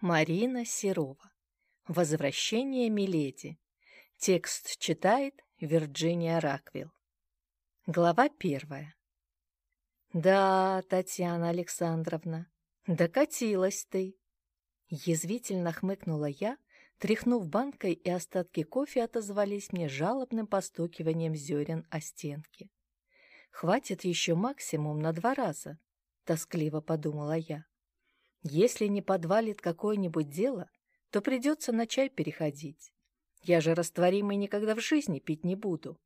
Марина Серова. Возвращение Миледи. Текст читает Вирджиния Раквилл. Глава первая. «Да, Татьяна Александровна, докатилась ты!» Язвительно хмыкнула я, тряхнув банкой, и остатки кофе отозвались мне жалобным постукиванием зерен о стенки. «Хватит еще максимум на два раза», — тоскливо подумала я. Если не подвалит какое-нибудь дело, то придется на чай переходить. Я же растворимый никогда в жизни пить не буду.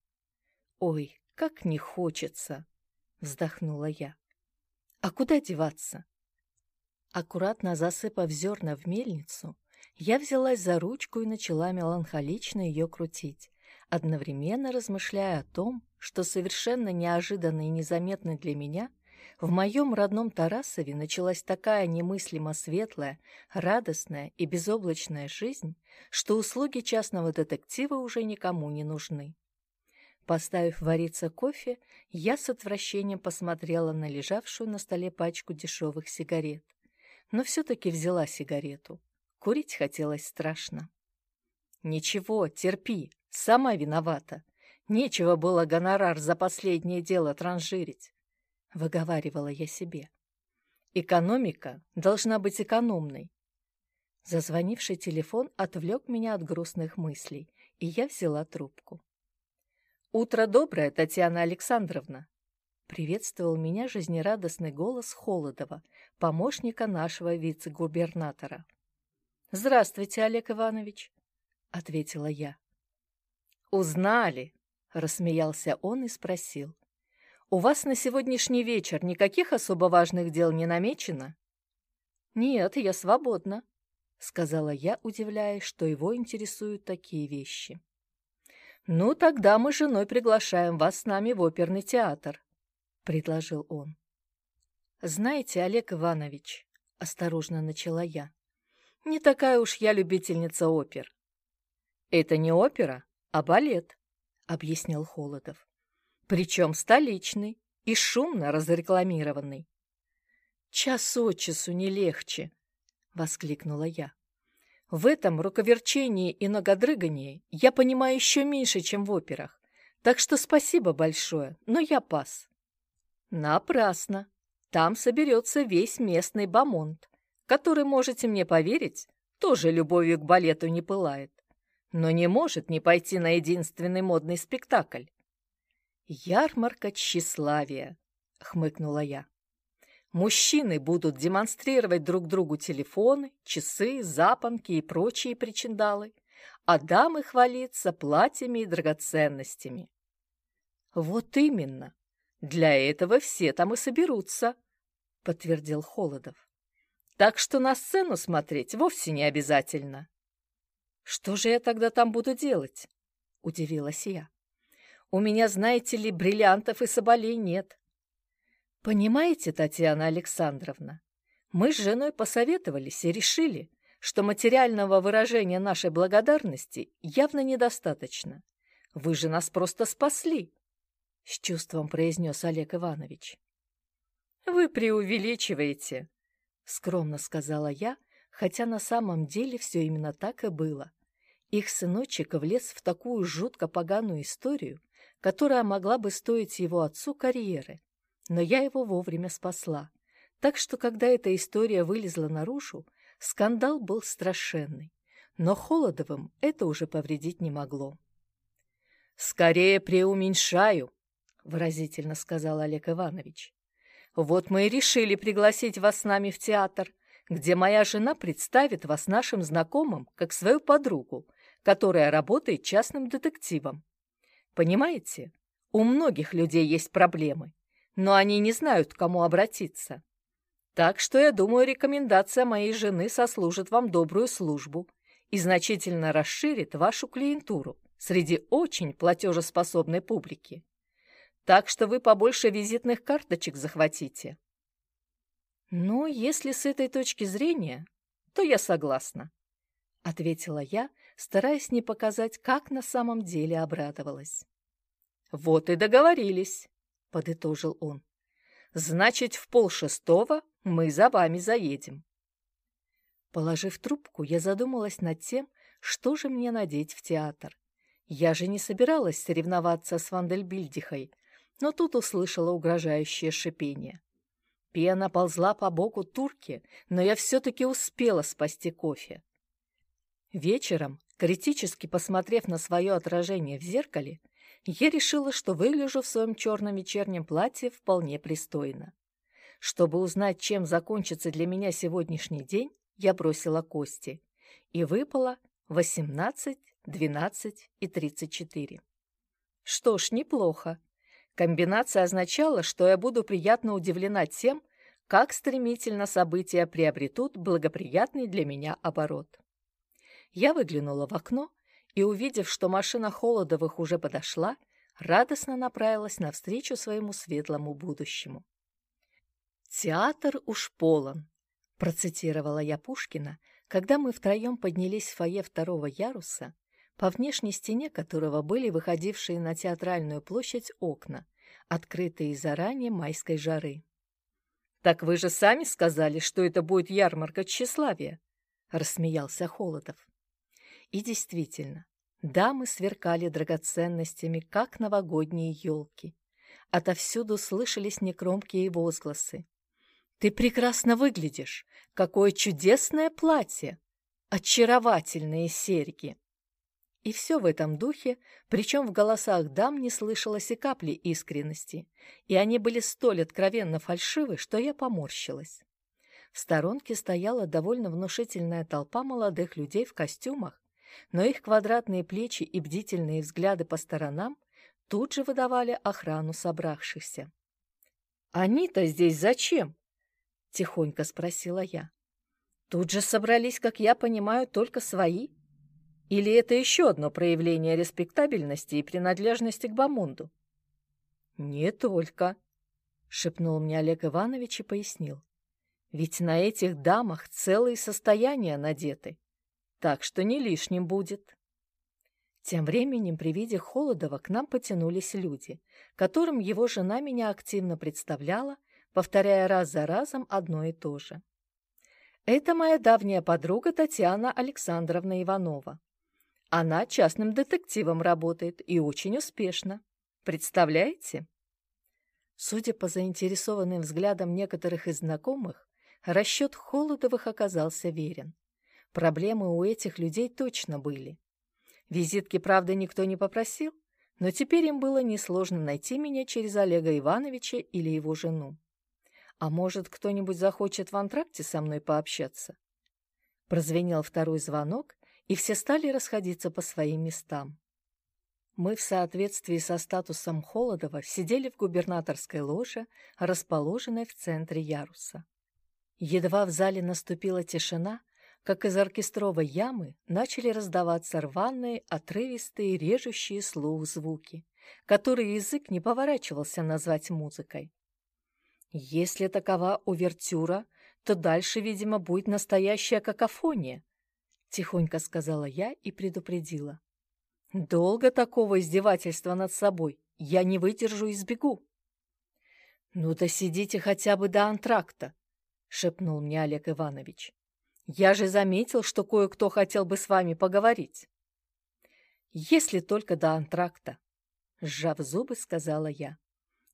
Ой, как не хочется, вздохнула я. А куда деваться? Аккуратно засыпав зерна в мельницу, я взялась за ручку и начала меланхолично ее крутить, одновременно размышляя о том, что совершенно неожиданно и незаметно для меня – в моем родном Тарасове началась такая немыслимо светлая, радостная и безоблачная жизнь, что услуги частного детектива уже никому не нужны. Поставив вариться кофе, я с отвращением посмотрела на лежавшую на столе пачку дешевых сигарет. Но все-таки взяла сигарету. Курить хотелось страшно. «Ничего, терпи, сама виновата. Нечего было гонорар за последнее дело транжирить. — выговаривала я себе. «Экономика должна быть экономной». Зазвонивший телефон отвлек меня от грустных мыслей, и я взяла трубку. «Утро доброе, Татьяна Александровна!» Приветствовал меня жизнерадостный голос Холодова, помощника нашего вице-губернатора. «Здравствуйте, Олег Иванович!» — ответила я. «Узнали!» — рассмеялся он и спросил. «У вас на сегодняшний вечер никаких особо важных дел не намечено?» «Нет, я свободна», — сказала я, удивляясь, что его интересуют такие вещи. «Ну, тогда мы с женой приглашаем вас с нами в оперный театр», — предложил он. «Знаете, Олег Иванович», — осторожно начала я, — «не такая уж я любительница опер». «Это не опера, а балет», — объяснил Холодов причем столичный и шумно разрекламированный. «Час от часу не легче!» — воскликнула я. «В этом руковерчении и ногодрыгании я понимаю еще меньше, чем в операх, так что спасибо большое, но я пас». «Напрасно. Там соберется весь местный бамонт, который, можете мне поверить, тоже любовью к балету не пылает, но не может не пойти на единственный модный спектакль. «Ярмарка тщеславия», — хмыкнула я. «Мужчины будут демонстрировать друг другу телефоны, часы, запонки и прочие причиндалы, а дамы хвалиться платьями и драгоценностями». «Вот именно. Для этого все там и соберутся», — подтвердил Холодов. «Так что на сцену смотреть вовсе не обязательно». «Что же я тогда там буду делать?» — удивилась я. У меня, знаете ли, бриллиантов и соболей нет. Понимаете, Татьяна Александровна, мы с женой посоветовались и решили, что материального выражения нашей благодарности явно недостаточно. Вы же нас просто спасли, — с чувством произнес Олег Иванович. Вы преувеличиваете, — скромно сказала я, хотя на самом деле все именно так и было. Их сыночек влез в такую жутко поганую историю, которая могла бы стоить его отцу карьеры. Но я его вовремя спасла. Так что, когда эта история вылезла наружу, скандал был страшенный. Но Холодовым это уже повредить не могло. «Скорее преуменьшаю», — выразительно сказал Олег Иванович. «Вот мы и решили пригласить вас с нами в театр, где моя жена представит вас нашим знакомым как свою подругу, которая работает частным детективом. Понимаете, у многих людей есть проблемы, но они не знают, к кому обратиться. Так что, я думаю, рекомендация моей жены сослужит вам добрую службу и значительно расширит вашу клиентуру среди очень платежеспособной публики. Так что вы побольше визитных карточек захватите. Ну, если с этой точки зрения, то я согласна, — ответила я, стараясь не показать, как на самом деле обрадовалась. «Вот и договорились», — подытожил он. «Значит, в полшестого мы за вами заедем». Положив трубку, я задумалась над тем, что же мне надеть в театр. Я же не собиралась соревноваться с Вандельбильдихой, но тут услышала угрожающее шипение. Пена ползла по боку турки, но я все-таки успела спасти кофе. Вечером, критически посмотрев на свое отражение в зеркале, я решила, что выгляжу в своем черном вечернем платье вполне пристойно. Чтобы узнать, чем закончится для меня сегодняшний день, я бросила кости. И выпало 18, 12 и 34. Что ж, неплохо. Комбинация означала, что я буду приятно удивлена тем, как стремительно события приобретут благоприятный для меня оборот. Я выглянула в окно и, увидев, что машина Холодовых уже подошла, радостно направилась навстречу своему светлому будущему. «Театр уж полон», — процитировала я Пушкина, когда мы втроем поднялись в фойе второго яруса, по внешней стене которого были выходившие на театральную площадь окна, открытые заранее майской жары. «Так вы же сами сказали, что это будет ярмарка тщеславия», — рассмеялся Холодов. И действительно, дамы сверкали драгоценностями, как новогодние елки. Отовсюду слышались некромкие возгласы. «Ты прекрасно выглядишь! Какое чудесное платье! Очаровательные серьги!» И все в этом духе, причем в голосах дам не слышалось и капли искренности, и они были столь откровенно фальшивы, что я поморщилась. В сторонке стояла довольно внушительная толпа молодых людей в костюмах, но их квадратные плечи и бдительные взгляды по сторонам тут же выдавали охрану собравшихся. «Они-то здесь зачем?» — тихонько спросила я. «Тут же собрались, как я понимаю, только свои? Или это еще одно проявление респектабельности и принадлежности к Бамунду?» «Не только», — шепнул мне Олег Иванович и пояснил. «Ведь на этих дамах целые состояния надеты так что не лишним будет. Тем временем при виде Холодова к нам потянулись люди, которым его жена меня активно представляла, повторяя раз за разом одно и то же. Это моя давняя подруга Татьяна Александровна Иванова. Она частным детективом работает и очень успешно. Представляете? Судя по заинтересованным взглядам некоторых из знакомых, расчет Холодовых оказался верен. Проблемы у этих людей точно были. Визитки, правда, никто не попросил, но теперь им было несложно найти меня через Олега Ивановича или его жену. А может, кто-нибудь захочет в антракте со мной пообщаться? Прозвенел второй звонок, и все стали расходиться по своим местам. Мы в соответствии со статусом Холодова сидели в губернаторской ложе, расположенной в центре яруса. Едва в зале наступила тишина, как из оркестровой ямы начали раздаваться рваные, отрывистые, режущие слух звуки, которые язык не поворачивался назвать музыкой. Если такова увертюра, то дальше, видимо, будет настоящая какофония, тихонько сказала я и предупредила. Долго такого издевательства над собой я не выдержу и сбегу. Ну да сидите хотя бы до антракта, шепнул мне Олег Иванович. Я же заметил, что кое-кто хотел бы с вами поговорить. Если только до антракта, сжав зубы, сказала я.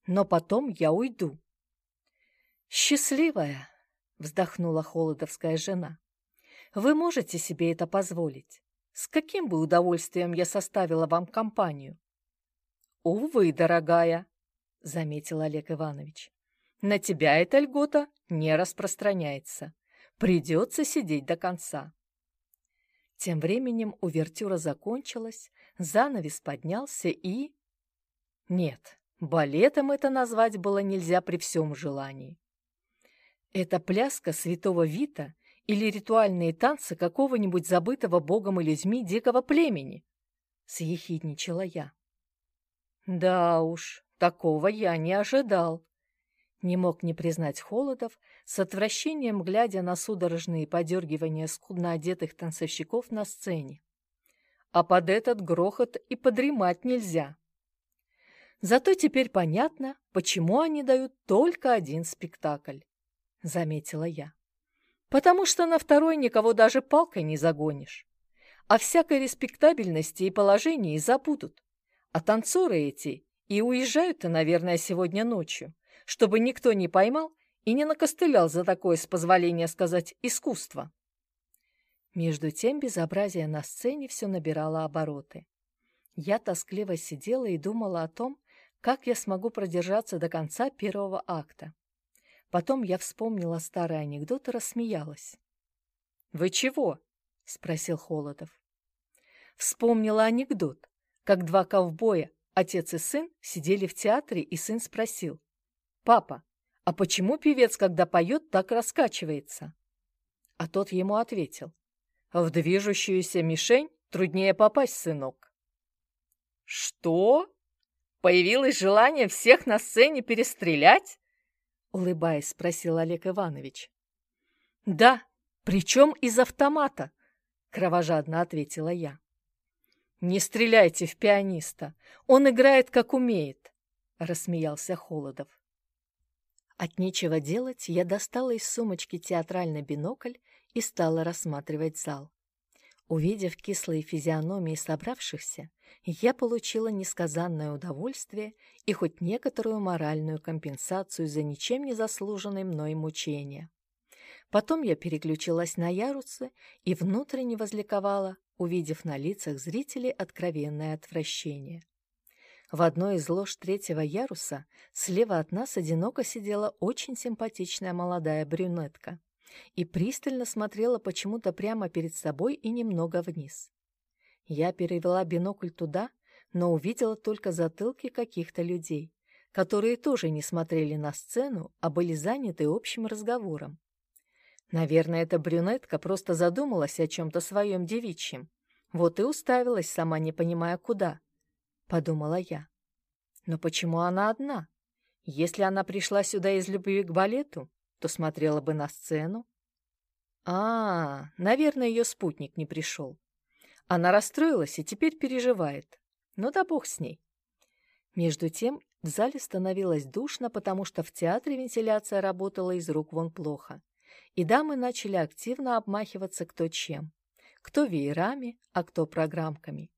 Но потом я уйду. Счастливая, вздохнула холодовская жена. Вы можете себе это позволить? С каким бы удовольствием я составила вам компанию? Увы, дорогая, заметил Олег Иванович. На тебя эта льгота не распространяется. Придется сидеть до конца. Тем временем увертюра закончилась, занавес поднялся и... Нет, балетом это назвать было нельзя при всем желании. Это пляска святого Вита или ритуальные танцы какого-нибудь забытого богом и людьми дикого племени, съехидничала я. Да уж, такого я не ожидал, не мог не признать Холодов, с отвращением глядя на судорожные подергивания скудно одетых танцовщиков на сцене. А под этот грохот и подремать нельзя. Зато теперь понятно, почему они дают только один спектакль, — заметила я. Потому что на второй никого даже палкой не загонишь. О всякой респектабельности и положении забудут. А танцоры эти и уезжают-то, наверное, сегодня ночью, чтобы никто не поймал и не накостылял за такое, с позволения сказать, искусство. Между тем безобразие на сцене все набирало обороты. Я тоскливо сидела и думала о том, как я смогу продержаться до конца первого акта. Потом я вспомнила старый анекдот и рассмеялась. «Вы чего?» — спросил Холодов. Вспомнила анекдот, как два ковбоя, отец и сын, сидели в театре, и сын спросил. «Папа, а почему певец, когда поет, так раскачивается?» А тот ему ответил. «В движущуюся мишень труднее попасть, сынок». «Что? Появилось желание всех на сцене перестрелять?» Улыбаясь, спросил Олег Иванович. «Да, причем из автомата», — кровожадно ответила я. «Не стреляйте в пианиста, он играет как умеет», — рассмеялся Холодов. От нечего делать я достала из сумочки театральный бинокль и стала рассматривать зал. Увидев кислые физиономии собравшихся, я получила несказанное удовольствие и хоть некоторую моральную компенсацию за ничем не заслуженные мной мучения. Потом я переключилась на ярусы и внутренне возликовала, увидев на лицах зрителей откровенное отвращение. В одной из лож третьего яруса слева от нас одиноко сидела очень симпатичная молодая брюнетка и пристально смотрела почему-то прямо перед собой и немного вниз. Я перевела бинокль туда, но увидела только затылки каких-то людей, которые тоже не смотрели на сцену, а были заняты общим разговором. Наверное, эта брюнетка просто задумалась о чем-то своем девичьем. Вот и уставилась, сама не понимая куда, — подумала я. Но почему она одна? Если она пришла сюда из любви к балету, то смотрела бы на сцену. А, наверное, ее спутник не пришел. Она расстроилась и теперь переживает. Ну да бог с ней. Между тем в зале становилось душно, потому что в театре вентиляция работала из рук вон плохо. И дамы начали активно обмахиваться кто чем. Кто веерами, а кто программками.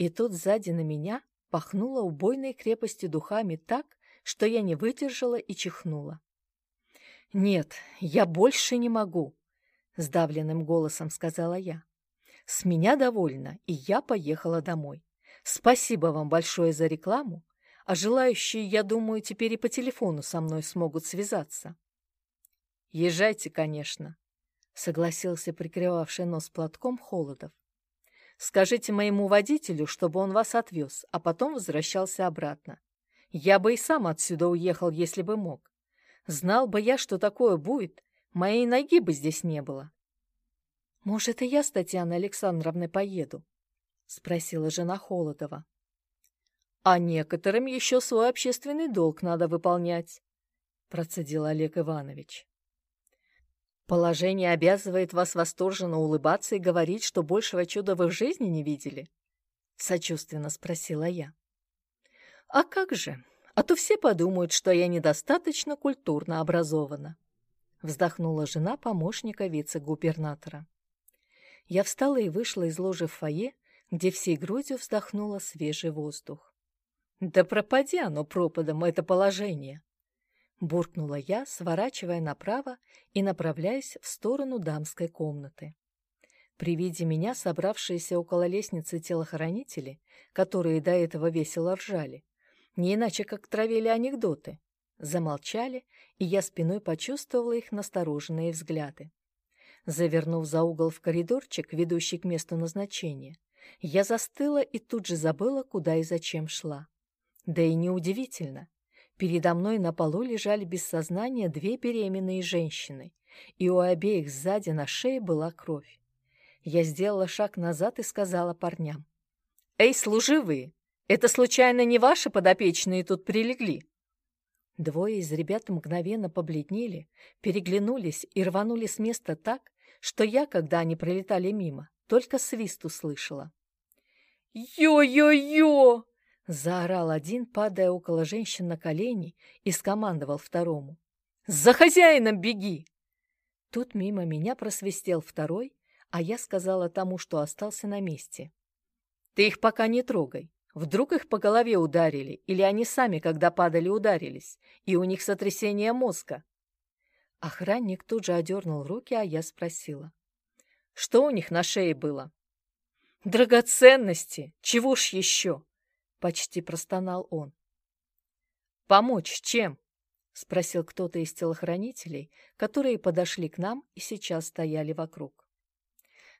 И тут сзади на меня пахнуло убойной крепостью духами так, что я не выдержала и чихнула. «Нет, я больше не могу», — сдавленным голосом сказала я. «С меня довольно, и я поехала домой. Спасибо вам большое за рекламу, а желающие, я думаю, теперь и по телефону со мной смогут связаться». «Езжайте, конечно», — согласился прикрывавший нос платком Холодов. «Скажите моему водителю, чтобы он вас отвез, а потом возвращался обратно. Я бы и сам отсюда уехал, если бы мог. Знал бы я, что такое будет, моей ноги бы здесь не было. — Может, и я с Татьяной Александровной поеду? — спросила жена Холодова. — А некоторым еще свой общественный долг надо выполнять, — процедил Олег Иванович. Положение обязывает вас восторженно улыбаться и говорить, что большего чуда вы в жизни не видели? — сочувственно спросила я. — А как же? а то все подумают, что я недостаточно культурно образована. Вздохнула жена помощника вице-губернатора. Я встала и вышла из ложи в фойе, где всей грудью вздохнула свежий воздух. «Да пропади оно пропадом, это положение!» Буркнула я, сворачивая направо и направляясь в сторону дамской комнаты. При виде меня собравшиеся около лестницы телохранители, которые до этого весело ржали, не иначе как травили анекдоты. Замолчали, и я спиной почувствовала их настороженные взгляды. Завернув за угол в коридорчик, ведущий к месту назначения, я застыла и тут же забыла, куда и зачем шла. Да и неудивительно. Передо мной на полу лежали без сознания две беременные женщины, и у обеих сзади на шее была кровь. Я сделала шаг назад и сказала парням. «Эй, служивые, это, случайно, не ваши подопечные тут прилегли?» Двое из ребят мгновенно побледнели, переглянулись и рванули с места так, что я, когда они пролетали мимо, только свист услышала. «Ё-ё-ё!» — заорал один, падая около женщин на колени, и скомандовал второму. «За хозяином беги!» Тут мимо меня просвистел второй, а я сказала тому, что остался на месте. «Ты их пока не трогай. Вдруг их по голове ударили, или они сами, когда падали, ударились, и у них сотрясение мозга». Охранник тут же одернул руки, а я спросила. «Что у них на шее было?» «Драгоценности! Чего ж еще?» — почти простонал он. «Помочь чем?» — спросил кто-то из телохранителей, которые подошли к нам и сейчас стояли вокруг.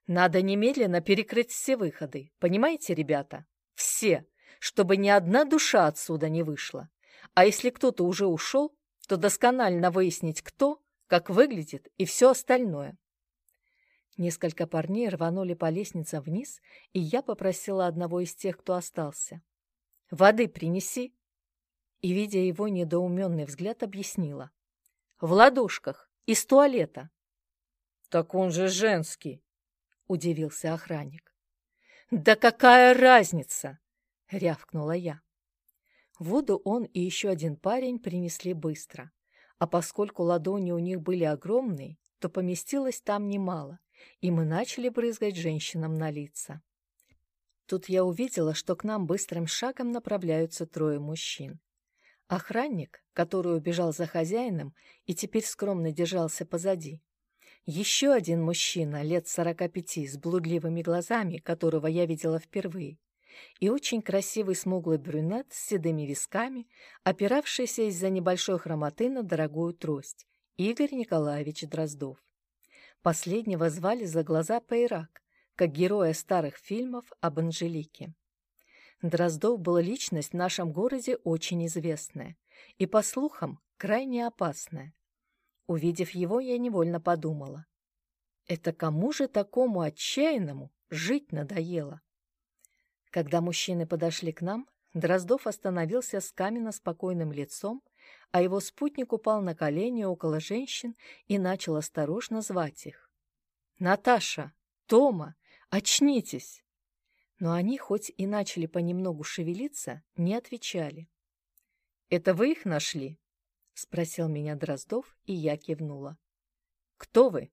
«Надо немедленно перекрыть все выходы, понимаете, ребята? Все, чтобы ни одна душа отсюда не вышла. А если кто-то уже ушел, то досконально выяснить, кто, как выглядит и все остальное». Несколько парней рванули по лестнице вниз, и я попросила одного из тех, кто остался. «Воды принеси!» и, видя его недоуменный взгляд, объяснила. «В ладошках, из туалета». «Так он же женский», — удивился охранник. «Да какая разница?» — рявкнула я. Воду он и еще один парень принесли быстро, а поскольку ладони у них были огромные, то поместилось там немало, и мы начали брызгать женщинам на лица. Тут я увидела, что к нам быстрым шагом направляются трое мужчин. Охранник, который убежал за хозяином и теперь скромно держался позади. Еще один мужчина, лет сорока пяти, с блудливыми глазами, которого я видела впервые. И очень красивый смуглый брюнет с седыми висками, опиравшийся из-за небольшой хромоты на дорогую трость, Игорь Николаевич Дроздов. Последнего звали за глаза Пейрак, как героя старых фильмов об Анжелике. Дроздов была личность в нашем городе очень известная и, по слухам, крайне опасная. Увидев его, я невольно подумала. Это кому же такому отчаянному жить надоело? Когда мужчины подошли к нам, Дроздов остановился с каменно-спокойным лицом, а его спутник упал на колени около женщин и начал осторожно звать их. «Наташа! Тома! Очнитесь!» но они, хоть и начали понемногу шевелиться, не отвечали. «Это вы их нашли?» — спросил меня Дроздов, и я кивнула. «Кто вы?»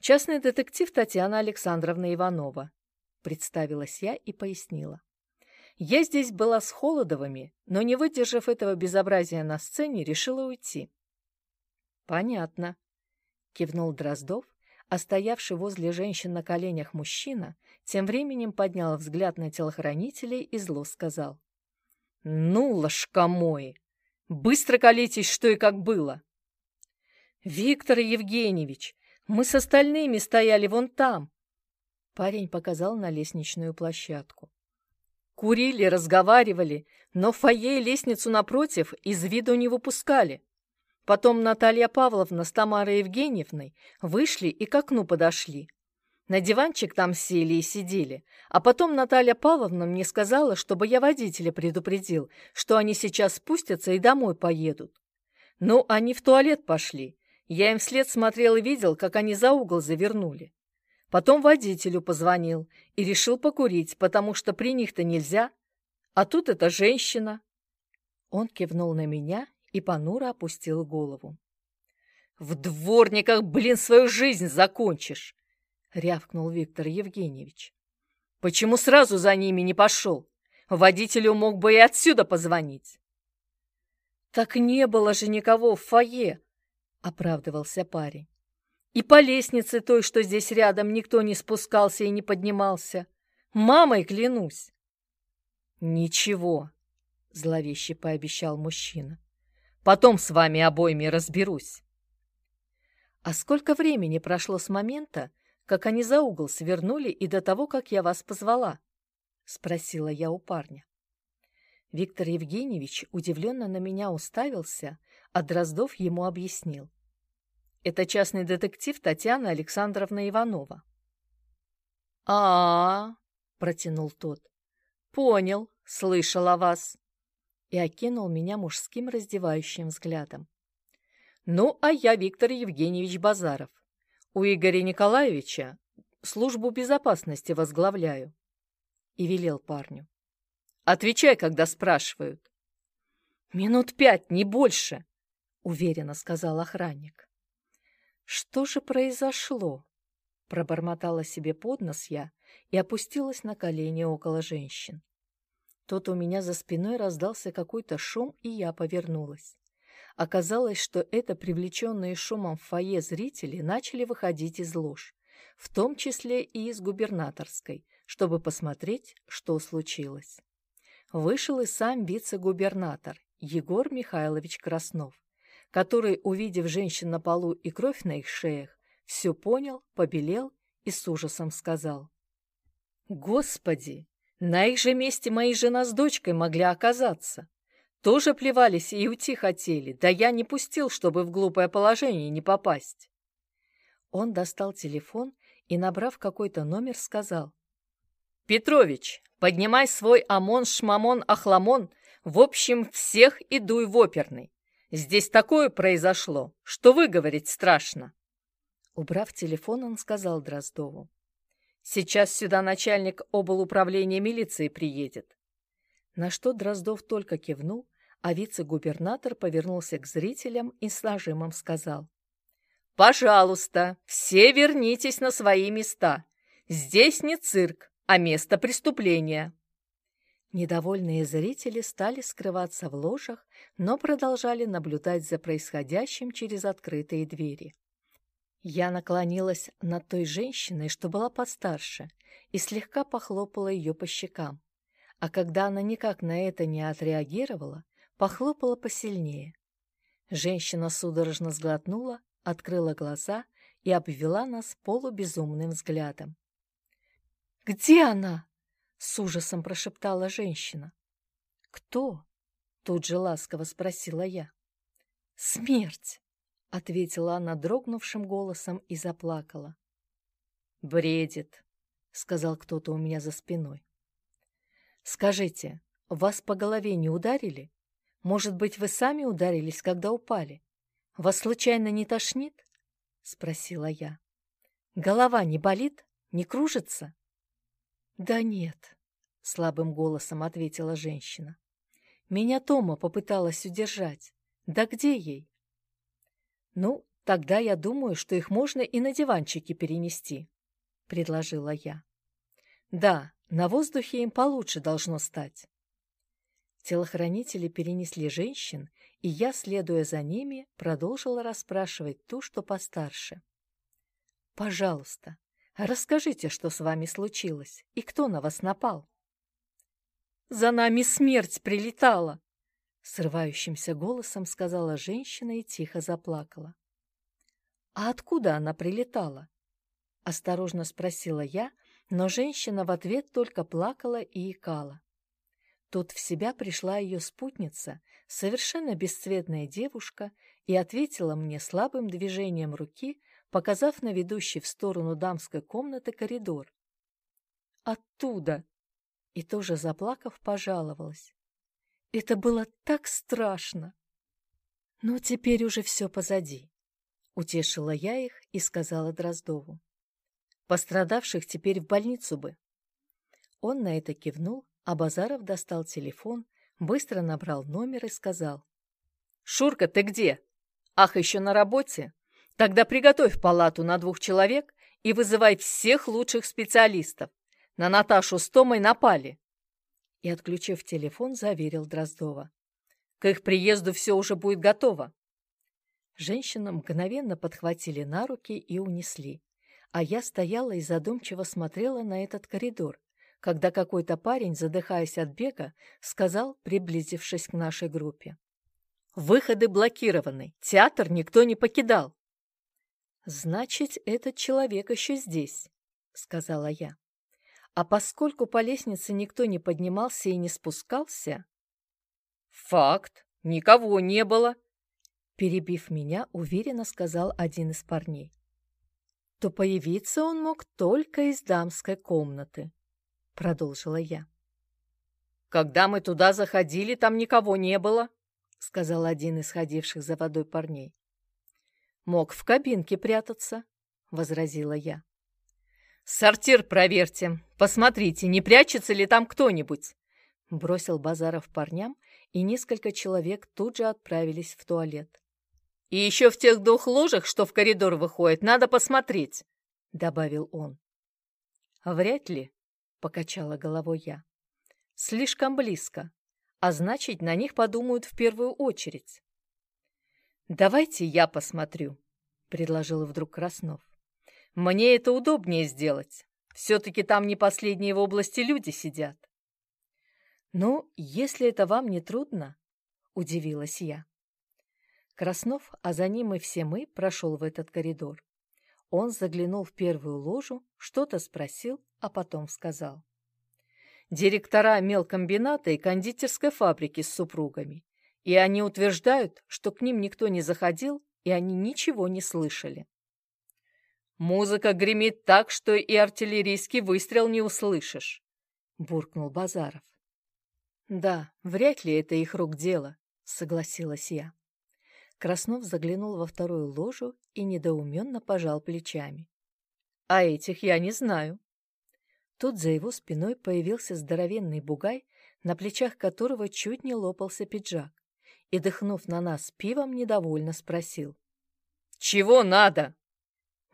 «Частный детектив Татьяна Александровна Иванова», — представилась я и пояснила. «Я здесь была с Холодовыми, но, не выдержав этого безобразия на сцене, решила уйти». «Понятно», — кивнул Дроздов, а стоявший возле женщин на коленях мужчина тем временем поднял взгляд на телохранителей и зло сказал. «Ну, ложкомои! Быстро колитесь, что и как было!» «Виктор Евгеньевич, мы с остальными стояли вон там!» Парень показал на лестничную площадку. Курили, разговаривали, но в фойе лестницу напротив из виду не выпускали. Потом Наталья Павловна с Тамарой Евгеньевной вышли и к окну подошли. На диванчик там сели и сидели, а потом Наталья Павловна мне сказала, чтобы я водителя предупредил, что они сейчас спустятся и домой поедут. Ну, они в туалет пошли. Я им вслед смотрел и видел, как они за угол завернули. Потом водителю позвонил и решил покурить, потому что при них-то нельзя. А тут эта женщина. Он кивнул на меня и понуро опустил голову. «В дворниках, блин, свою жизнь закончишь!» — рявкнул Виктор Евгеньевич. «Почему сразу за ними не пошел? Водителю мог бы и отсюда позвонить». «Так не было же никого в фойе!» — оправдывался парень. «И по лестнице той, что здесь рядом, никто не спускался и не поднимался. Мамой клянусь!» «Ничего!» — зловеще пообещал мужчина. Потом с вами обоими разберусь. А сколько времени прошло с момента, как они за угол свернули и до того, как я вас позвала? Спросила я у парня. Виктор Евгеньевич удивленно на меня уставился, а Дроздов ему объяснил. Это частный детектив Татьяна Александровна Иванова. а, -а, -а протянул тот. «Понял, слышал о вас и окинул меня мужским раздевающим взглядом. «Ну, а я Виктор Евгеньевич Базаров. У Игоря Николаевича службу безопасности возглавляю». И велел парню. «Отвечай, когда спрашивают». «Минут пять, не больше», — уверенно сказал охранник. Что же произошло? Пробормотала себе под нос я и опустилась на колени около женщин. Тут у меня за спиной раздался какой-то шум, и я повернулась. Оказалось, что это привлеченные шумом в фойе зрители начали выходить из лож, в том числе и из губернаторской, чтобы посмотреть, что случилось. Вышел и сам вице-губернатор Егор Михайлович Краснов, который, увидев женщин на полу и кровь на их шеях, все понял, побелел и с ужасом сказал. «Господи, на их же месте мои жена с дочкой могли оказаться. Тоже плевались и уйти хотели, да я не пустил, чтобы в глупое положение не попасть». Он достал телефон и, набрав какой-то номер, сказал. «Петрович, поднимай свой ОМОН-шмамон-ахламон, в общем, всех и дуй в оперный. Здесь такое произошло, что выговорить страшно». Убрав телефон, он сказал Дроздову. «Сейчас сюда начальник облуправления милиции приедет». На что Дроздов только кивнул, а вице-губернатор повернулся к зрителям и с нажимом сказал. «Пожалуйста, все вернитесь на свои места. Здесь не цирк, а место преступления». Недовольные зрители стали скрываться в ложах, но продолжали наблюдать за происходящим через открытые двери. Я наклонилась над той женщиной, что была постарше, и слегка похлопала ее по щекам. А когда она никак на это не отреагировала, похлопала посильнее. Женщина судорожно сглотнула, открыла глаза и обвела нас полубезумным взглядом. «Где она?» — с ужасом прошептала женщина. «Кто?» — тут же ласково спросила я. «Смерть!» — ответила она дрогнувшим голосом и заплакала. «Бредит!» — сказал кто-то у меня за спиной. «Скажите, вас по голове не ударили? Может быть, вы сами ударились, когда упали? Вас случайно не тошнит?» — спросила я. «Голова не болит? Не кружится?» «Да нет», — слабым голосом ответила женщина. «Меня Тома попыталась удержать. Да где ей?» «Ну, тогда я думаю, что их можно и на диванчике перенести», — предложила я. «Да, на воздухе им получше должно стать». Телохранители перенесли женщин, и я, следуя за ними, продолжила расспрашивать ту, что постарше. «Пожалуйста, расскажите, что с вами случилось и кто на вас напал?» «За нами смерть прилетала!» Срывающимся голосом сказала женщина и тихо заплакала. «А откуда она прилетала?» Осторожно спросила я, но женщина в ответ только плакала и икала. Тут в себя пришла ее спутница, совершенно бесцветная девушка, и ответила мне слабым движением руки, показав на ведущий в сторону дамской комнаты коридор. «Оттуда!» И тоже заплакав, пожаловалась. «Это было так страшно!» «Ну, теперь уже все позади», — утешила я их и сказала Дроздову. «Пострадавших теперь в больницу бы». Он на это кивнул, а Базаров достал телефон, быстро набрал номер и сказал. «Шурка, ты где? Ах, еще на работе? Тогда приготовь палату на двух человек и вызывай всех лучших специалистов. На Наташу с Томой напали». И, отключив телефон, заверил Дроздова. «К их приезду все уже будет готово». Женщину мгновенно подхватили на руки и унесли. А я стояла и задумчиво смотрела на этот коридор, когда какой-то парень, задыхаясь от бега, сказал, приблизившись к нашей группе. «Выходы блокированы, театр никто не покидал». «Значит, этот человек еще здесь», — сказала я. «А поскольку по лестнице никто не поднимался и не спускался...» «Факт, никого не было», — перебив меня, уверенно сказал один из парней. «То появиться он мог только из дамской комнаты», — продолжила я. «Когда мы туда заходили, там никого не было», — сказал один из ходивших за водой парней. «Мог в кабинке прятаться», — возразила я. «Сортир проверьте, посмотрите, не прячется ли там кто-нибудь», — бросил Базаров парням, и несколько человек тут же отправились в туалет. И еще в тех двух ложах, что в коридор выходит, надо посмотреть», — добавил он. «Вряд ли», — покачала головой я. «Слишком близко, а значит, на них подумают в первую очередь». «Давайте я посмотрю», — предложил вдруг Краснов. «Мне это удобнее сделать. Все-таки там не последние в области люди сидят». «Ну, если это вам не трудно», — удивилась я. Краснов, а за ним и все мы, прошел в этот коридор. Он заглянул в первую ложу, что-то спросил, а потом сказал. «Директора мелкомбината и кондитерской фабрики с супругами. И они утверждают, что к ним никто не заходил, и они ничего не слышали. «Музыка гремит так, что и артиллерийский выстрел не услышишь», — буркнул Базаров. «Да, вряд ли это их рук дело», — согласилась я. Краснов заглянул во вторую ложу и недоуменно пожал плечами. «А этих я не знаю». Тут за его спиной появился здоровенный бугай, на плечах которого чуть не лопался пиджак, и, дыхнув на нас пивом, недовольно спросил. «Чего надо?»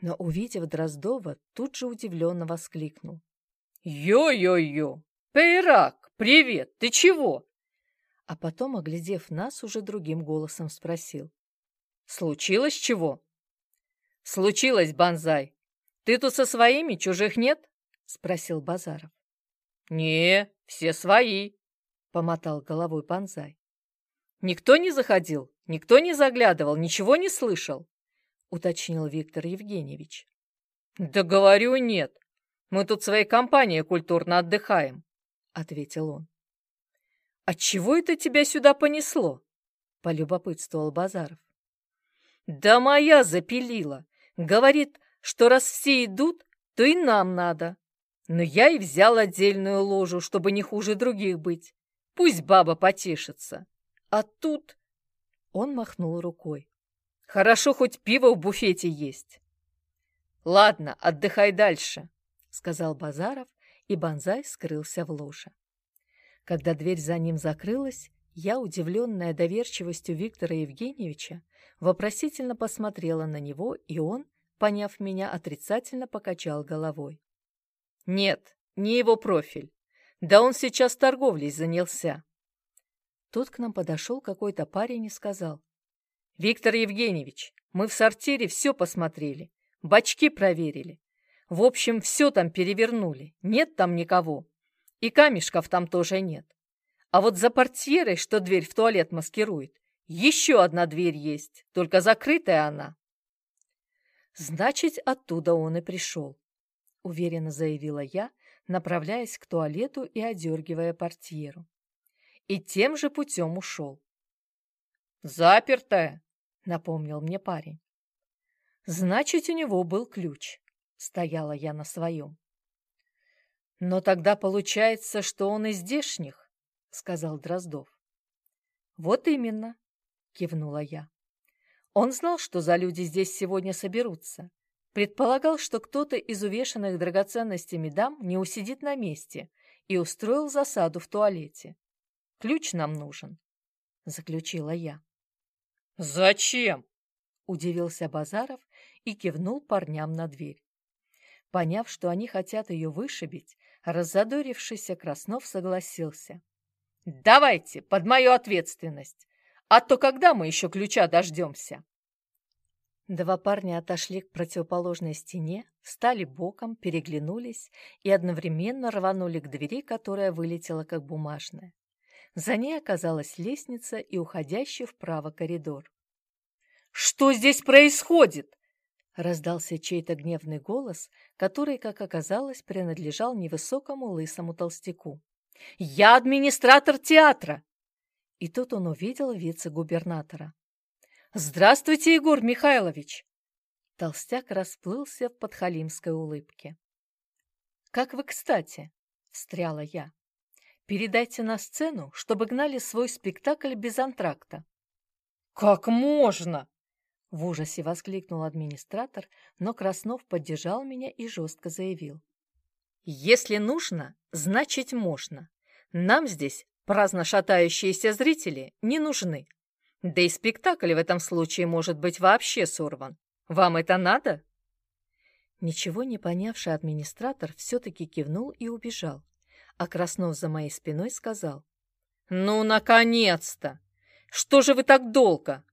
Но, увидев Дроздова, тут же удивленно воскликнул. «Йо-йо-йо! Пейрак, привет! Ты чего?» А потом, оглядев нас, уже другим голосом спросил. Случилось чего? Случилось, Банзай. Ты тут со своими, чужих нет? Спросил Базаров. Не, все свои, помотал головой Банзай. Никто не заходил, никто не заглядывал, ничего не слышал, уточнил Виктор Евгеньевич. Да говорю, нет. Мы тут своей компанией культурно отдыхаем, ответил он. Отчего это тебя сюда понесло? полюбопытствовал Базаров. Да моя запилила. Говорит, что раз все идут, то и нам надо. Но я и взял отдельную ложу, чтобы не хуже других быть. Пусть баба потешится. А тут... Он махнул рукой. Хорошо, хоть пиво в буфете есть. Ладно, отдыхай дальше, сказал Базаров, и Бонзай скрылся в ложе. Когда дверь за ним закрылась, я, удивленная доверчивостью Виктора Евгеньевича, вопросительно посмотрела на него, и он, поняв меня, отрицательно покачал головой. «Нет, не его профиль. Да он сейчас торговлей занялся». Тут к нам подошел какой-то парень и сказал. «Виктор Евгеньевич, мы в сортире все посмотрели, бачки проверили. В общем, все там перевернули, нет там никого. И камешков там тоже нет. А вот за портьерой, что дверь в туалет маскирует, еще одна дверь есть, только закрытая она. Значит, оттуда он и пришел, уверенно заявила я, направляясь к туалету и одергивая портьеру. И тем же путем ушел. «Запертая», — напомнил мне парень. «Значит, у него был ключ», — стояла я на своем. «Но тогда получается, что он из здешних», — сказал Дроздов. «Вот именно», — кивнула я. Он знал, что за люди здесь сегодня соберутся. Предполагал, что кто-то из увешанных драгоценностями дам не усидит на месте и устроил засаду в туалете. «Ключ нам нужен», — заключила я. «Зачем?» — удивился Базаров и кивнул парням на дверь. Поняв, что они хотят ее вышибить, раззадорившийся Краснов согласился. Давайте, под мою ответственность. А то когда мы еще ключа дождемся? Два парня отошли к противоположной стене, встали боком, переглянулись и одновременно рванули к двери, которая вылетела как бумажная. За ней оказалась лестница и уходящий вправо коридор. «Что здесь происходит?» Раздался чей-то гневный голос, который, как оказалось, принадлежал невысокому лысому толстяку. Я администратор театра!» И тут он увидел вице-губернатора. «Здравствуйте, Егор Михайлович!» Толстяк расплылся в подхалимской улыбке. «Как вы, кстати!» — встряла я. «Передайте на сцену, чтобы гнали свой спектакль без антракта». «Как можно?» — в ужасе воскликнул администратор, но Краснов поддержал меня и жестко заявил. Если нужно, значит можно. Нам здесь праздно шатающиеся зрители не нужны. Да и спектакль в этом случае может быть вообще сорван. Вам это надо?» Ничего не понявший администратор все-таки кивнул и убежал, а Краснов за моей спиной сказал. «Ну, наконец-то! Что же вы так долго?»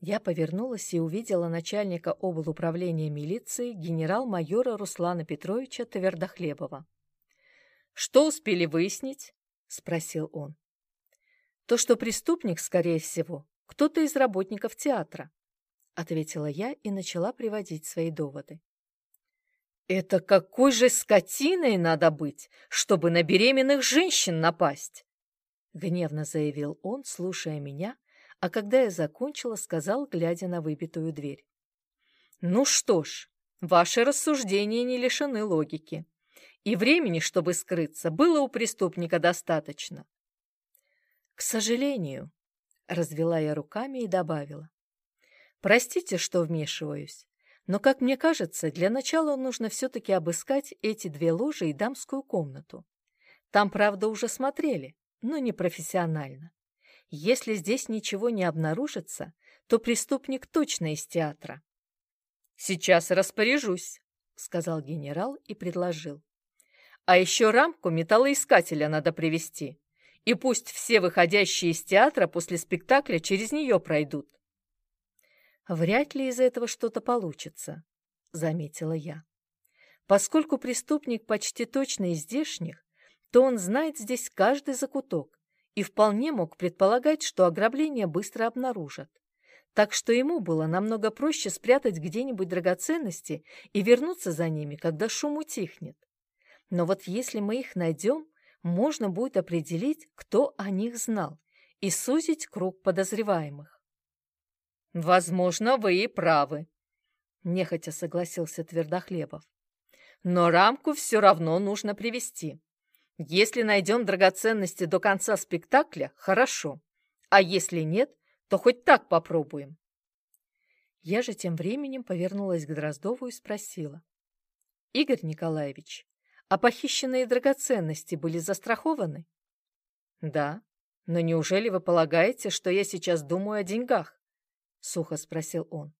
Я повернулась и увидела начальника облуправления милиции генерал-майора Руслана Петровича Твердохлебова. «Что успели выяснить?» — спросил он. «То, что преступник, скорее всего, кто-то из работников театра», — ответила я и начала приводить свои доводы. «Это какой же скотиной надо быть, чтобы на беременных женщин напасть?» — гневно заявил он, слушая меня, а когда я закончила, сказал, глядя на выбитую дверь. «Ну что ж, ваши рассуждения не лишены логики, и времени, чтобы скрыться, было у преступника достаточно». «К сожалению», — развела я руками и добавила. «Простите, что вмешиваюсь, но, как мне кажется, для начала нужно все-таки обыскать эти две ложи и дамскую комнату. Там, правда, уже смотрели, но не профессионально. Если здесь ничего не обнаружится, то преступник точно из театра. «Сейчас распоряжусь», — сказал генерал и предложил. «А еще рамку металлоискателя надо привезти, и пусть все выходящие из театра после спектакля через нее пройдут». «Вряд ли из этого что-то получится», — заметила я. «Поскольку преступник почти точно из здешних, то он знает здесь каждый закуток и вполне мог предполагать, что ограбление быстро обнаружат. Так что ему было намного проще спрятать где-нибудь драгоценности и вернуться за ними, когда шум утихнет. Но вот если мы их найдем, можно будет определить, кто о них знал, и сузить круг подозреваемых. «Возможно, вы и правы», — нехотя согласился Твердохлебов. «Но рамку все равно нужно привести. Если найдем драгоценности до конца спектакля, хорошо. А если нет, то хоть так попробуем. Я же тем временем повернулась к Дроздову и спросила. «Игорь Николаевич, а похищенные драгоценности были застрахованы?» «Да. Но неужели вы полагаете, что я сейчас думаю о деньгах?» — сухо спросил он.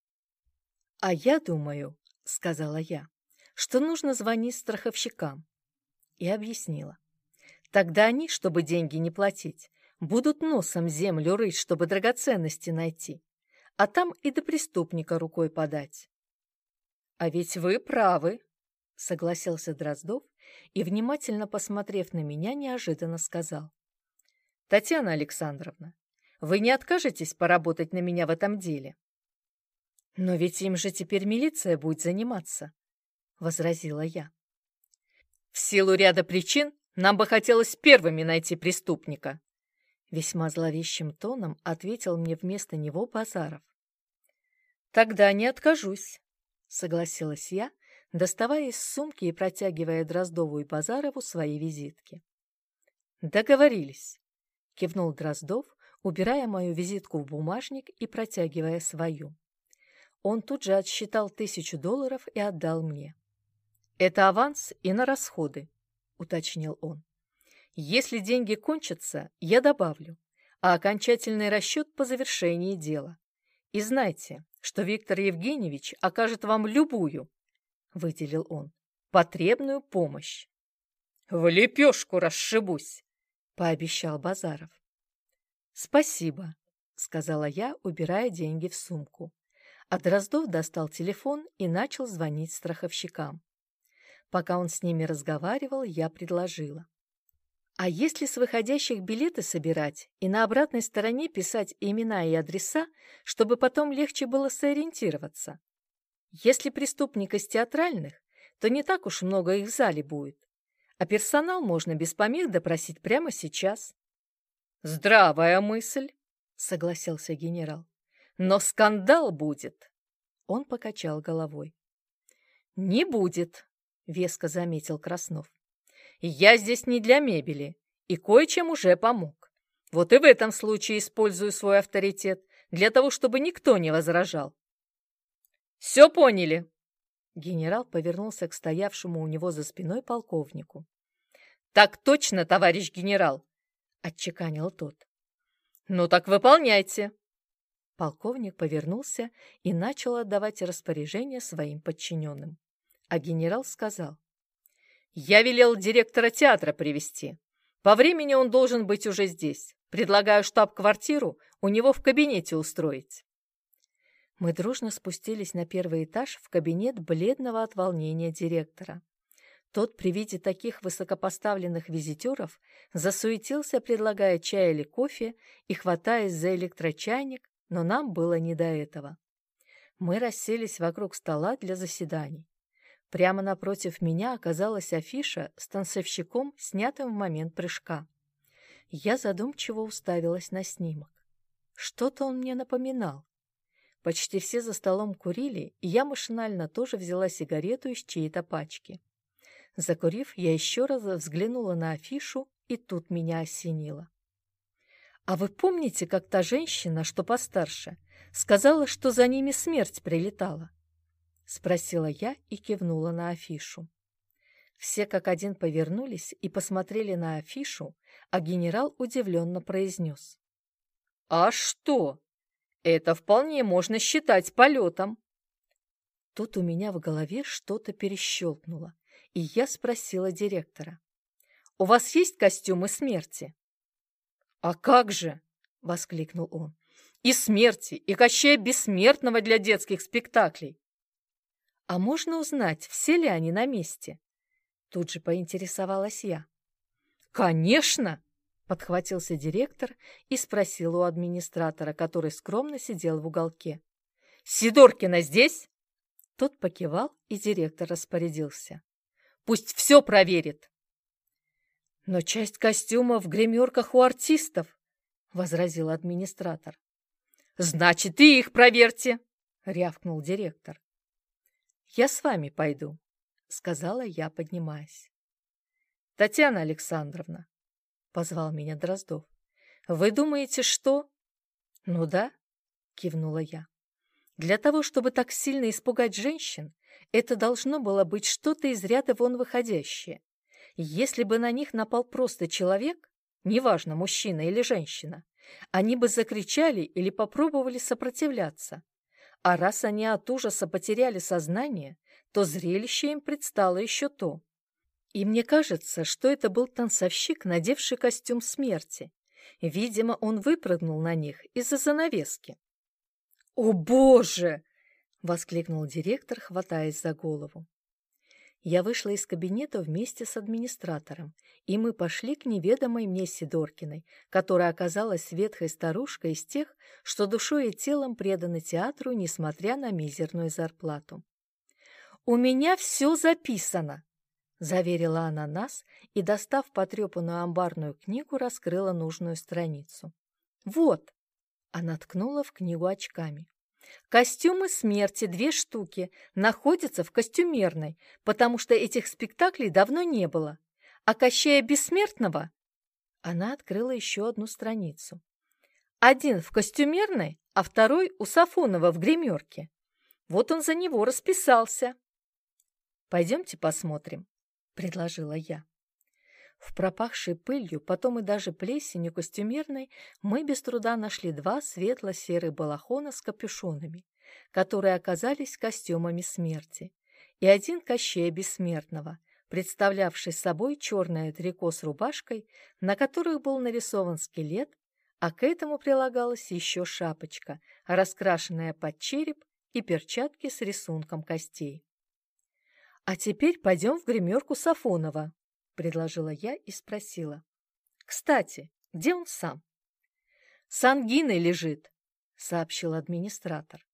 «А я думаю, — сказала я, — что нужно звонить страховщикам». И объяснила. Тогда они, чтобы деньги не платить, будут носом землю рыть, чтобы драгоценности найти, а там и до преступника рукой подать. — А ведь вы правы, — согласился Дроздов и, внимательно посмотрев на меня, неожиданно сказал. — Татьяна Александровна, вы не откажетесь поработать на меня в этом деле? — Но ведь им же теперь милиция будет заниматься, — возразила я. — В силу ряда причин нам бы хотелось первыми найти преступника. Весьма зловещим тоном ответил мне вместо него Базаров. Тогда не откажусь, согласилась я, доставая из сумки и протягивая Дроздову и Базарову свои визитки. Договорились, кивнул Дроздов, убирая мою визитку в бумажник и протягивая свою. Он тут же отсчитал тысячу долларов и отдал мне. Это аванс и на расходы уточнил он. «Если деньги кончатся, я добавлю, а окончательный расчет по завершении дела. И знайте, что Виктор Евгеньевич окажет вам любую, — выделил он, — потребную помощь». «В лепешку расшибусь», — пообещал Базаров. «Спасибо», — сказала я, убирая деньги в сумку. А Дроздов достал телефон и начал звонить страховщикам. Пока он с ними разговаривал, я предложила. А если с выходящих билеты собирать и на обратной стороне писать имена и адреса, чтобы потом легче было сориентироваться? Если преступник из театральных, то не так уж много их в зале будет. А персонал можно без помех допросить прямо сейчас. «Здравая мысль», — согласился генерал. «Но скандал будет». Он покачал головой. «Не будет», — веско заметил Краснов. «Я здесь не для мебели и кое-чем уже помог. Вот и в этом случае использую свой авторитет для того, чтобы никто не возражал». «Все поняли!» Генерал повернулся к стоявшему у него за спиной полковнику. «Так точно, товарищ генерал!» — отчеканил тот. «Ну так выполняйте!» Полковник повернулся и начал отдавать распоряжения своим подчиненным. А генерал сказал, «Я велел директора театра привести. По времени он должен быть уже здесь. Предлагаю штаб-квартиру у него в кабинете устроить». Мы дружно спустились на первый этаж в кабинет бледного от волнения директора. Тот при виде таких высокопоставленных визитеров засуетился, предлагая чай или кофе и хватаясь за электрочайник, но нам было не до этого. Мы расселись вокруг стола для заседаний. Прямо напротив меня оказалась афиша с танцовщиком, снятым в момент прыжка. Я задумчиво уставилась на снимок. Что-то он мне напоминал. Почти все за столом курили, и я машинально тоже взяла сигарету из чьей-то пачки. Закурив, я еще раз взглянула на афишу, и тут меня осенило. «А вы помните, как та женщина, что постарше, сказала, что за ними смерть прилетала?» Спросила я и кивнула на афишу. Все как один повернулись и посмотрели на афишу, а генерал удивленно произнес. «А что? Это вполне можно считать полетом!» Тут у меня в голове что-то перещелкнуло, и я спросила директора. «У вас есть костюмы смерти?» «А как же!» — воскликнул он. «И смерти, и Кощея Бессмертного для детских спектаклей!» «А можно узнать, все ли они на месте?» Тут же поинтересовалась я. «Конечно!» — подхватился директор и спросил у администратора, который скромно сидел в уголке. «Сидоркина здесь?» Тот покивал, и директор распорядился. «Пусть все проверит!» «Но часть костюма в гримерках у артистов», — возразил администратор. «Значит, и их проверьте!» — рявкнул директор. «Я с вами пойду», — сказала я, поднимаясь. «Татьяна Александровна», — позвал меня Дроздов, — «вы думаете, что...» «Ну да», — кивнула я. «Для того, чтобы так сильно испугать женщин, это должно было быть что-то из ряда вон выходящее. Если бы на них напал просто человек, неважно, мужчина или женщина, они бы закричали или попробовали сопротивляться. А раз они от ужаса потеряли сознание, то зрелище им предстало еще то. И мне кажется, что это был танцовщик, надевший костюм смерти. Видимо, он выпрыгнул на них из-за занавески. «О, Боже!» — воскликнул директор, хватаясь за голову. Я вышла из кабинета вместе с администратором, и мы пошли к неведомой мне Сидоркиной, которая оказалась ветхой старушкой из тех, что душой и телом преданы театру, несмотря на мизерную зарплату. «У меня все записано!» — заверила она нас и, достав потрепанную амбарную книгу, раскрыла нужную страницу. «Вот!» — она ткнула в книгу очками. Костюмы смерти, две штуки, находятся в костюмерной, потому что этих спектаклей давно не было. А Кощея Бессмертного... Она открыла еще одну страницу. Один в костюмерной, а второй у Сафонова в гримерке. Вот он за него расписался. «Пойдемте посмотрим», — предложила я. В пропахшей пылью, потом и даже плесенью костюмерной, мы без труда нашли два светло-серых балахона с капюшонами, которые оказались костюмами смерти, и один Кощея Бессмертного, представлявший собой черное трико с рубашкой, на которых был нарисован скелет, а к этому прилагалась еще шапочка, раскрашенная под череп и перчатки с рисунком костей. «А теперь пойдем в гримерку Сафонова», — предложила я и спросила. «Кстати, где он сам?» «С ангиной лежит», — сообщил администратор.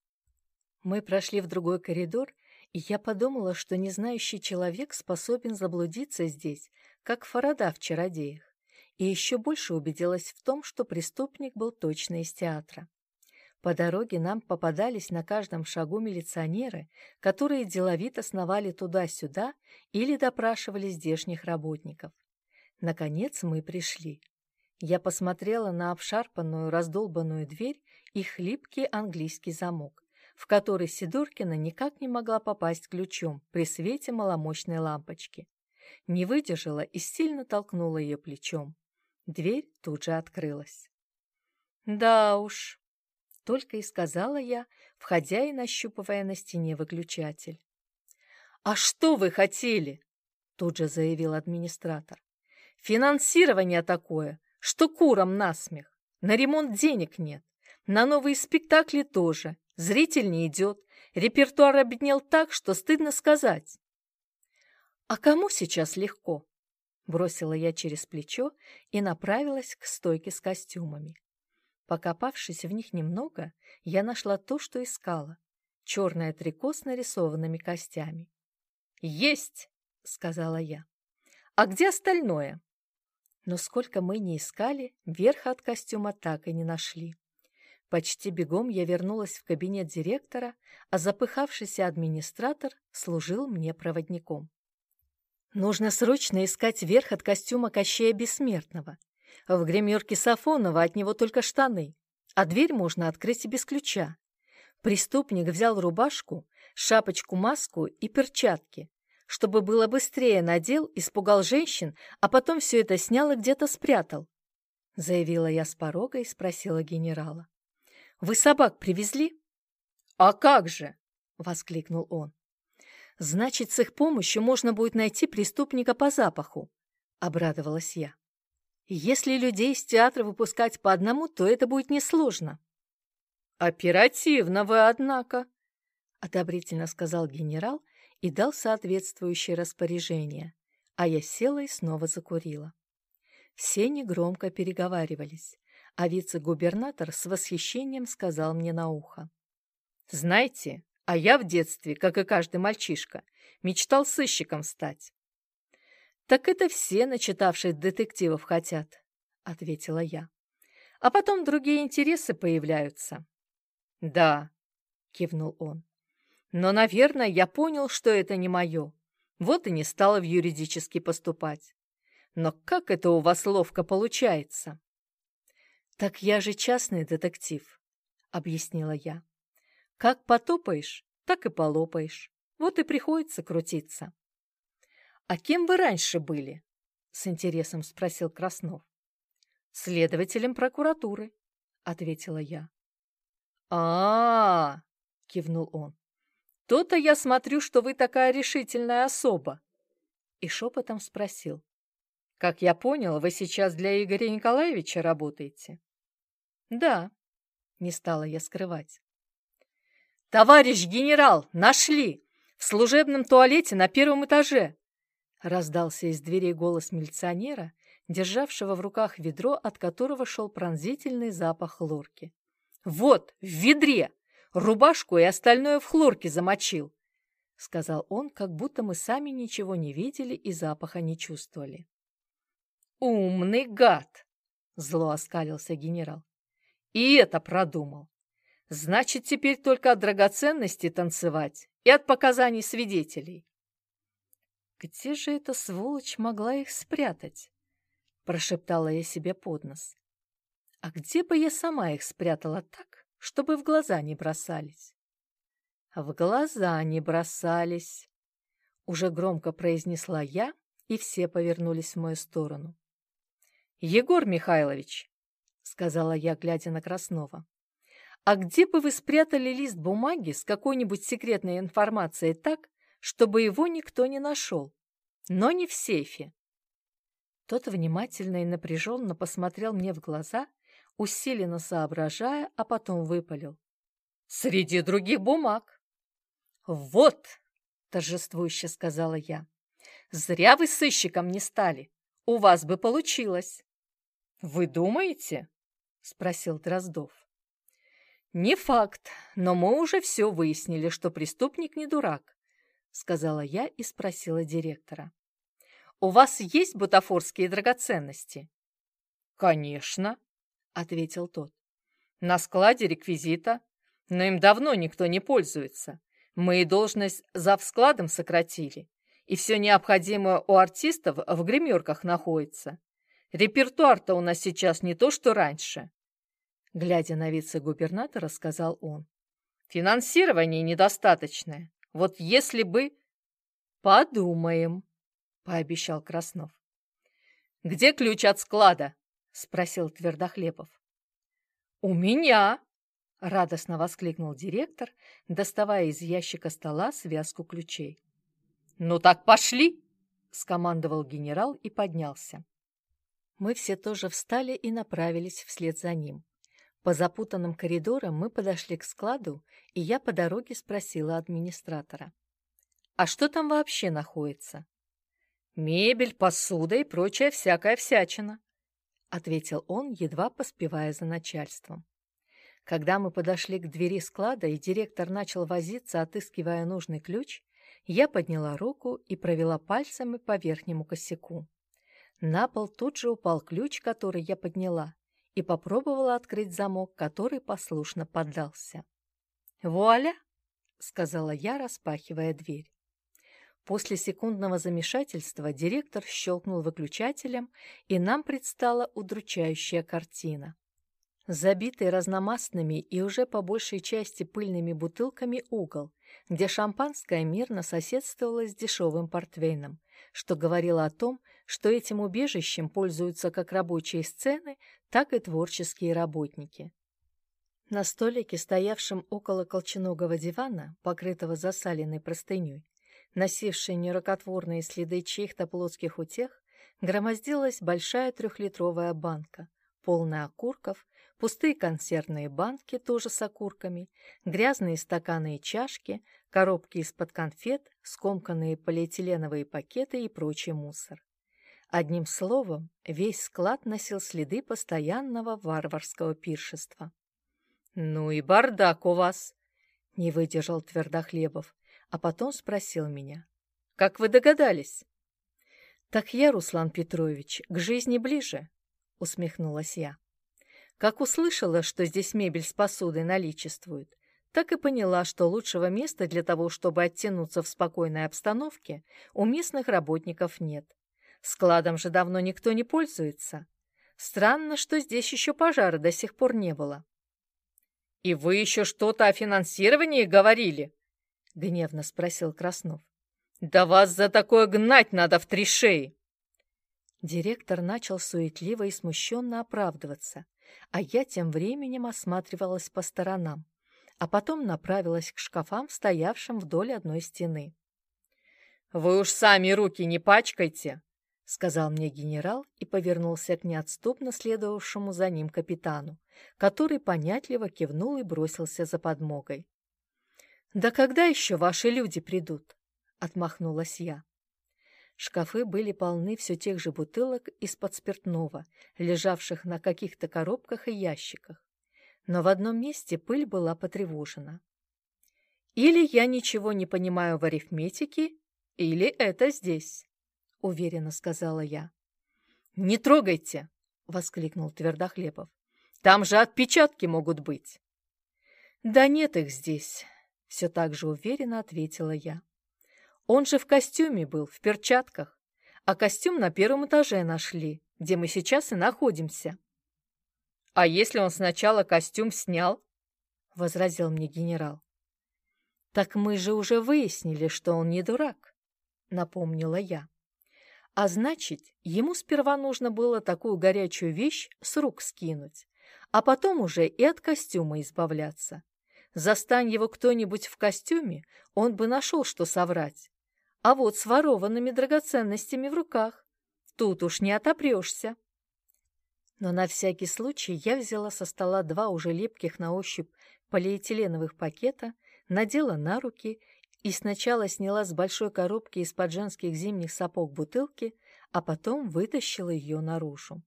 Мы прошли в другой коридор, и я подумала, что незнающий человек способен заблудиться здесь, как Фарада в «Чародеях», и еще больше убедилась в том, что преступник был точно из театра. По дороге нам попадались на каждом шагу милиционеры, которые деловито сновали туда-сюда или допрашивали здешних работников. Наконец мы пришли. Я посмотрела на обшарпанную, раздолбанную дверь и хлипкий английский замок, в который Сидоркина никак не могла попасть ключом при свете маломощной лампочки. Не выдержала и сильно толкнула ее плечом. Дверь тут же открылась. «Да уж», только и сказала я, входя и нащупывая на стене выключатель. «А что вы хотели?» — тут же заявил администратор. «Финансирование такое, что курам насмех. На ремонт денег нет. На новые спектакли тоже. Зритель не идет. Репертуар обеднел так, что стыдно сказать. «А кому сейчас легко?» Бросила я через плечо и направилась к стойке с костюмами. Покопавшись в них немного, я нашла то, что искала. Черное трико с нарисованными костями. «Есть!» — сказала я. «А где остальное?» Но сколько мы не искали, верха от костюма так и не нашли. Почти бегом я вернулась в кабинет директора, а запыхавшийся администратор служил мне проводником. Нужно срочно искать верх от костюма Кощея Бессмертного. В гримерке Сафонова от него только штаны, а дверь можно открыть и без ключа. Преступник взял рубашку, шапочку-маску и перчатки. Чтобы было быстрее надел, испугал женщин, а потом все это снял и где-то спрятал. Заявила я с порога и спросила генерала. «Вы собак привезли?» «А как же!» — воскликнул он. «Значит, с их помощью можно будет найти преступника по запаху», — обрадовалась я. «Если людей из театра выпускать по одному, то это будет несложно». «Оперативно вы, однако», — одобрительно сказал генерал и дал соответствующее распоряжение, а я села и снова закурила. Все негромко переговаривались, а вице-губернатор с восхищением сказал мне на ухо. «Знаете, а я в детстве, как и каждый мальчишка, мечтал сыщиком стать. «Так это все, начитавшие детективов, хотят», — ответила я. «А потом другие интересы появляются». «Да», — кивнул он. «Но, наверное, я понял, что это не мое. Вот и не стала в юридический поступать. Но как это у вас ловко получается?» «Так я же частный детектив», — объяснила я. Как потопаешь, так и полопаешь. Вот и приходится крутиться. — А кем вы раньше были? — с интересом спросил Краснов. — Следователем прокуратуры, — ответила я. а, -а, -а кивнул он. «То-то я смотрю, что вы такая решительная особа!» И шепотом спросил. «Как я понял, вы сейчас для Игоря Николаевича работаете?» «Да», — не стала я скрывать. «Товарищ генерал, нашли! В служебном туалете на первом этаже!» Раздался из дверей голос милиционера, державшего в руках ведро, от которого шел пронзительный запах хлорки. «Вот, в ведре! Рубашку и остальное в хлорке замочил!» — сказал он, как будто мы сами ничего не видели и запаха не чувствовали. «Умный гад!» — зло оскалился генерал. «И это продумал! Значит, теперь только от драгоценности танцевать и от показаний свидетелей. «Где же эта сволочь могла их спрятать?» — прошептала я себе под нос. «А где бы я сама их спрятала так, чтобы в глаза не бросались?» «В глаза не бросались!» — уже громко произнесла я, и все повернулись в мою сторону. «Егор Михайлович!» — сказала я, глядя на Краснова. А где бы вы спрятали лист бумаги с какой-нибудь секретной информацией так, чтобы его никто не нашел? Но не в сейфе. Тот внимательно и напряженно посмотрел мне в глаза, усиленно соображая, а потом выпалил. «Среди других бумаг!» «Вот!» — торжествующе сказала я. «Зря вы сыщиком не стали. У вас бы получилось!» «Вы думаете?» — спросил Дроздов. «Не факт, но мы уже все выяснили, что преступник не дурак», — сказала я и спросила директора. «У вас есть бутафорские драгоценности?» «Конечно», — ответил тот. «На складе реквизита, но им давно никто не пользуется. Мы и должность зав складом сократили, и все необходимое у артистов в гримерках находится. Репертуар-то у нас сейчас не то, что раньше». Глядя на вице-губернатора, сказал он. «Финансирование недостаточное. Вот если бы...» «Подумаем», — пообещал Краснов. «Где ключ от склада?» — спросил Твердохлебов. «У меня», — радостно воскликнул директор, доставая из ящика стола связку ключей. «Ну так пошли!» — скомандовал генерал и поднялся. Мы все тоже встали и направились вслед за ним. По запутанным коридорам мы подошли к складу, и я по дороге спросила администратора. «А что там вообще находится?» «Мебель, посуда и прочая всякая всячина», — ответил он, едва поспевая за начальством. Когда мы подошли к двери склада, и директор начал возиться, отыскивая нужный ключ, я подняла руку и провела пальцами по верхнему косяку. На пол тут же упал ключ, который я подняла, и попробовала открыть замок, который послушно поддался. «Вуаля!» — сказала я, распахивая дверь. После секундного замешательства директор щелкнул выключателем, и нам предстала удручающая картина. Забитый разномастными и уже по большей части пыльными бутылками угол, где шампанское мирно соседствовало с дешевым портвейном, что говорило о том, что этим убежищем пользуются как рабочие сцены, так и творческие работники. На столике, стоявшем около колченогого дивана, покрытого засаленной простыней, носившей нерокотворные следы чьих-то плотских утех, громоздилась большая трехлитровая банка, полная окурков пустые консервные банки, тоже с окурками, грязные стаканы и чашки, коробки из-под конфет, скомканные полиэтиленовые пакеты и прочий мусор. Одним словом, весь склад носил следы постоянного варварского пиршества. «Ну и бардак у вас!» — не выдержал Твердохлебов, а потом спросил меня. «Как вы догадались?» «Так я, Руслан Петрович, к жизни ближе», — усмехнулась я. Как услышала, что здесь мебель с посудой наличествует, так и поняла, что лучшего места для того, чтобы оттянуться в спокойной обстановке, у местных работников нет. Складом же давно никто не пользуется. Странно, что здесь еще пожара до сих пор не было. — И вы еще что-то о финансировании говорили? — гневно спросил Краснов. — Да вас за такое гнать надо в три шеи! Директор начал суетливо и смущенно оправдываться, а я тем временем осматривалась по сторонам, а потом направилась к шкафам, стоявшим вдоль одной стены. «Вы уж сами руки не пачкайте!» — сказал мне генерал и повернулся к неотступно следовавшему за ним капитану, который понятливо кивнул и бросился за подмогой. «Да когда еще ваши люди придут?» — отмахнулась я. Шкафы были полны все тех же бутылок из-под спиртного, лежавших на каких-то коробках и ящиках. Но в одном месте пыль была потревожена. «Или я ничего не понимаю в арифметике, или это здесь», — уверенно сказала я. «Не трогайте!» — воскликнул Твердохлебов. «Там же отпечатки могут быть!» «Да нет их здесь», — все так же уверенно ответила я. Он же в костюме был, в перчатках. А костюм на первом этаже нашли, где мы сейчас и находимся. — А если он сначала костюм снял? — возразил мне генерал. — Так мы же уже выяснили, что он не дурак, — напомнила я. А значит, ему сперва нужно было такую горячую вещь с рук скинуть, а потом уже и от костюма избавляться. Застань его кто-нибудь в костюме, он бы нашел, что соврать. А вот с ворованными драгоценностями в руках. Тут уж не отопрешься. Но на всякий случай я взяла со стола два уже липких на ощупь полиэтиленовых пакета, надела на руки и сначала сняла с большой коробки из-под женских зимних сапог бутылки, а потом вытащила ее наружу.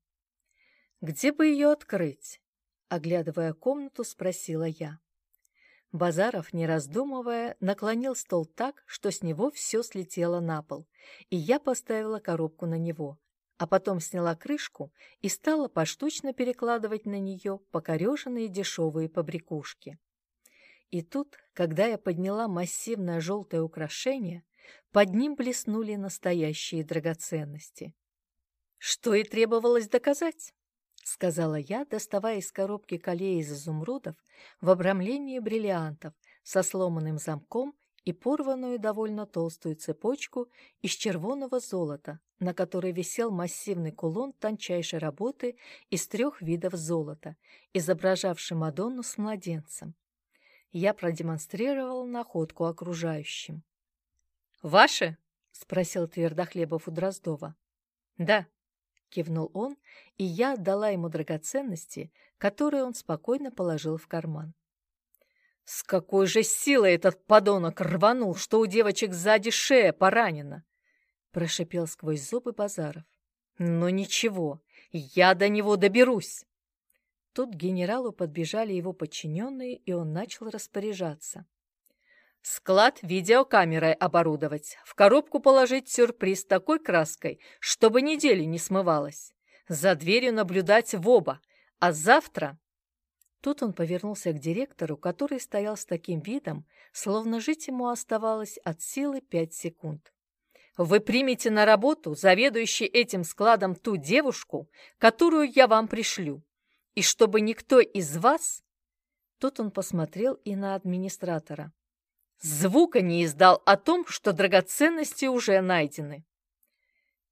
«Где бы ее открыть?» Оглядывая комнату, спросила я. Базаров, не раздумывая, наклонил стол так, что с него все слетело на пол, и я поставила коробку на него, а потом сняла крышку и стала поштучно перекладывать на нее покореженные дешевые побрякушки. И тут, когда я подняла массивное желтое украшение, под ним блеснули настоящие драгоценности. Что и требовалось доказать. — сказала я, доставая из коробки колеи из изумрудов в обрамлении бриллиантов со сломанным замком и порванную довольно толстую цепочку из червоного золота, на которой висел массивный кулон тончайшей работы из трех видов золота, изображавший Мадонну с младенцем. Я продемонстрировал находку окружающим. «Ваше?» — спросил Твердохлебов у Дроздова. «Да», — кивнул он, и я отдала ему драгоценности, которые он спокойно положил в карман. С какой же силой этот подонок рванул, что у девочек сзади шея поранена? Прошипел сквозь зубы Базаров. Но ничего, я до него доберусь. Тут к генералу подбежали его подчиненные, и он начал распоряжаться. Склад видеокамерой оборудовать, в коробку положить сюрприз такой краской, чтобы недели не смывалось. За дверью наблюдать в оба, а завтра Тут он повернулся к директору, который стоял с таким видом, словно жить ему оставалось от силы пять секунд. «Вы примете на работу заведующий этим складом ту девушку, которую я вам пришлю, и чтобы никто из вас...» Тут он посмотрел и на администратора. «Звука не издал о том, что драгоценности уже найдены».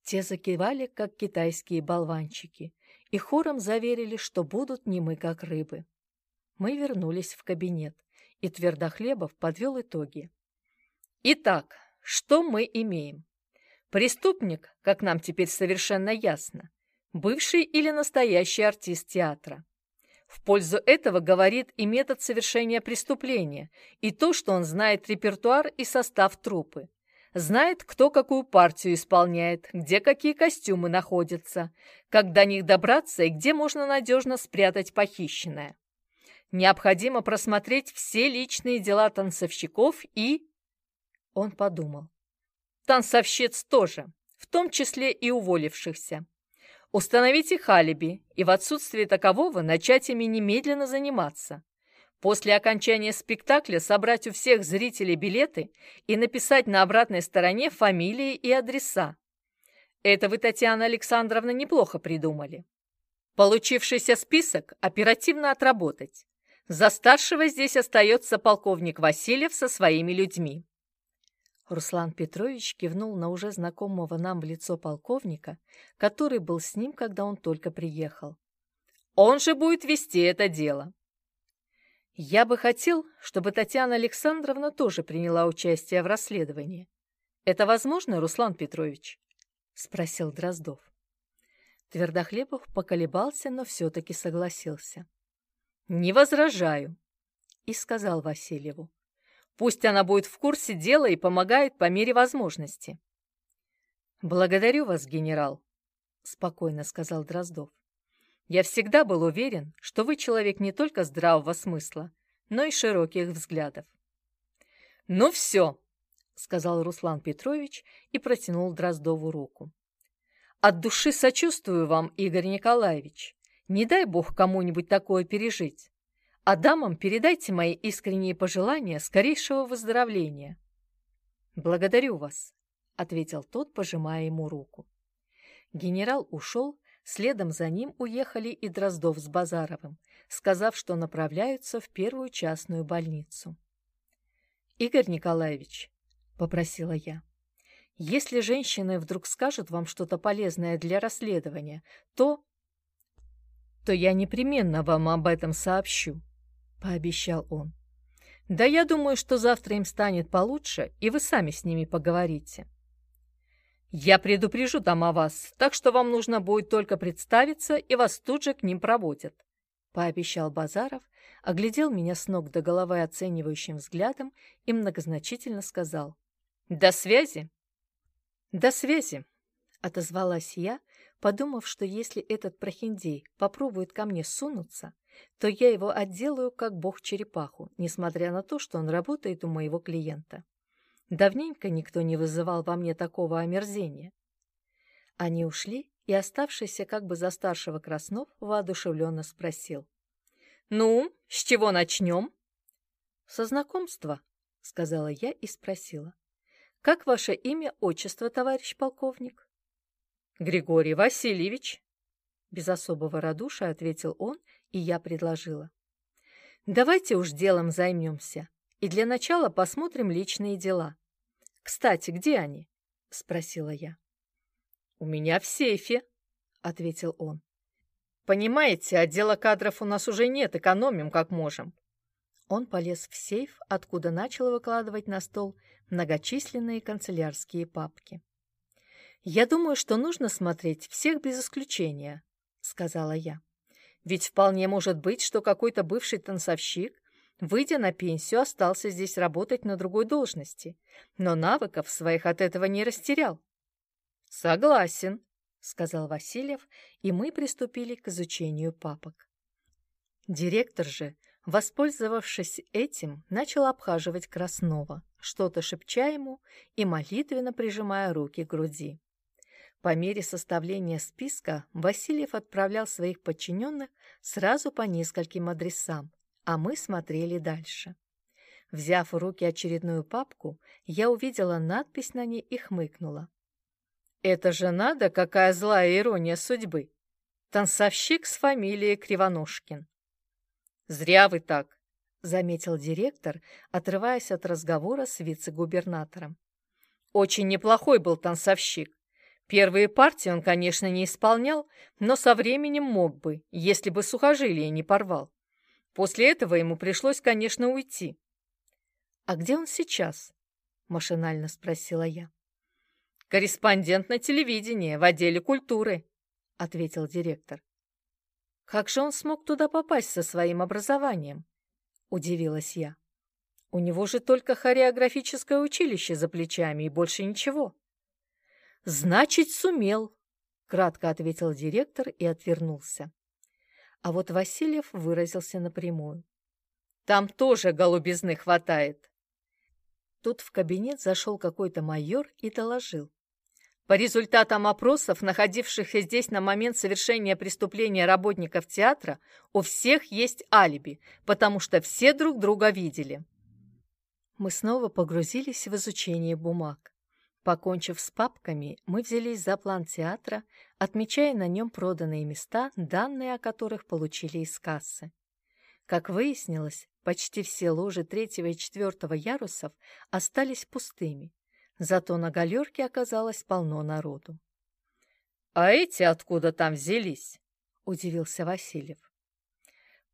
Те закивали, как китайские болванчики, и хором заверили, что будут немы, как рыбы. Мы вернулись в кабинет, и Твердохлебов подвел итоги. Итак, что мы имеем? Преступник, как нам теперь совершенно ясно, бывший или настоящий артист театра. В пользу этого говорит и метод совершения преступления, и то, что он знает репертуар и состав труппы. Знает, кто какую партию исполняет, где какие костюмы находятся, как до них добраться и где можно надежно спрятать похищенное. Необходимо просмотреть все личные дела танцовщиков и... Он подумал. Танцовщиц тоже, в том числе и уволившихся. Установить их и в отсутствие такового начать ими немедленно заниматься. После окончания спектакля собрать у всех зрителей билеты и написать на обратной стороне фамилии и адреса. Это вы, Татьяна Александровна, неплохо придумали. Получившийся список оперативно отработать. За старшего здесь остается полковник Васильев со своими людьми. Руслан Петрович кивнул на уже знакомого нам в лицо полковника, который был с ним, когда он только приехал. Он же будет вести это дело. Я бы хотел, чтобы Татьяна Александровна тоже приняла участие в расследовании. Это возможно, Руслан Петрович? Спросил Дроздов. Твердохлебов поколебался, но все-таки согласился. «Не возражаю», — и сказал Васильеву. «Пусть она будет в курсе дела и помогает по мере возможности». «Благодарю вас, генерал», — спокойно сказал Дроздов. «Я всегда был уверен, что вы человек не только здравого смысла, но и широких взглядов». «Ну все», — сказал Руслан Петрович и протянул Дроздову руку. «От души сочувствую вам, Игорь Николаевич. Не дай бог кому-нибудь такое пережить. А дамам передайте мои искренние пожелания скорейшего выздоровления. Благодарю вас, ответил тот, пожимая ему руку. Генерал ушел, следом за ним уехали и Дроздов с Базаровым, сказав, что направляются в первую частную больницу. «Игорь Николаевич», — попросила я, — «если женщины вдруг скажут вам что-то полезное для расследования, то то я непременно вам об этом сообщу», — пообещал он. «Да я думаю, что завтра им станет получше, и вы сами с ними поговорите». «Я предупрежу там о вас, так что вам нужно будет только представиться, и вас тут же к ним проводят», — пообещал Базаров, оглядел меня с ног до головы оценивающим взглядом и многозначительно сказал. «До связи!» «До связи!» — отозвалась я, подумав, что если этот прохиндей попробует ко мне сунуться, то я его отделаю как бог черепаху, несмотря на то, что он работает у моего клиента. Давненько никто не вызывал во мне такого омерзения. Они ушли, и оставшийся как бы за старшего Краснов воодушевленно спросил. «Ну, с чего начнем?» «Со знакомства», — сказала я и спросила. «Как ваше имя, отчество, товарищ полковник?» «Григорий Васильевич!» Без особого радушия ответил он, и я предложила. «Давайте уж делом займемся. И для начала посмотрим личные дела. Кстати, где они? Спросила я. У меня в сейфе, ответил он. Понимаете, отдела кадров у нас уже нет, экономим как можем. Он полез в сейф, откуда начал выкладывать на стол многочисленные канцелярские папки. «Я думаю, что нужно смотреть всех без исключения», — сказала я. «Ведь вполне может быть, что какой-то бывший танцовщик, выйдя на пенсию, остался здесь работать на другой должности, но навыков своих от этого не растерял». «Согласен», — сказал Васильев, и мы приступили к изучению папок. Директор же, воспользовавшись этим, начал обхаживать Краснова, что-то шепча ему и молитвенно прижимая руки к груди. По мере составления списка Васильев отправлял своих подчиненных сразу по нескольким адресам, а мы смотрели дальше. Взяв в руки очередную папку, я увидела надпись на ней и хмыкнула. «Это же надо, какая злая ирония судьбы! Танцовщик с фамилией Кривоножкин!» «Зря вы так!» — заметил директор, отрываясь от разговора с вице-губернатором. «Очень неплохой был танцовщик. Первые партии он, конечно, не исполнял, но со временем мог бы, если бы сухожилие не порвал. После этого ему пришлось, конечно, уйти. «А где он сейчас?» – машинально спросила я. «Корреспондент на телевидении, в отделе культуры», – ответил директор. «Как же он смог туда попасть со своим образованием?» – удивилась я. «У него же только хореографическое училище за плечами и больше ничего». «Значит, сумел», — кратко ответил директор и отвернулся. А вот Васильев выразился напрямую. «Там тоже голубизны хватает». Тут в кабинет зашел какой-то майор и доложил. По результатам опросов, находившихся здесь на момент совершения преступления работников театра, у всех есть алиби, потому что все друг друга видели. Мы снова погрузились в изучение бумаг. Покончив с папками, мы взялись за план театра, отмечая на нем проданные места, данные о которых получили из кассы. Как выяснилось, почти все ложи третьего и четвертого ярусов остались пустыми, зато на галерке оказалось полно народу. «А эти откуда там взялись?» — удивился Васильев.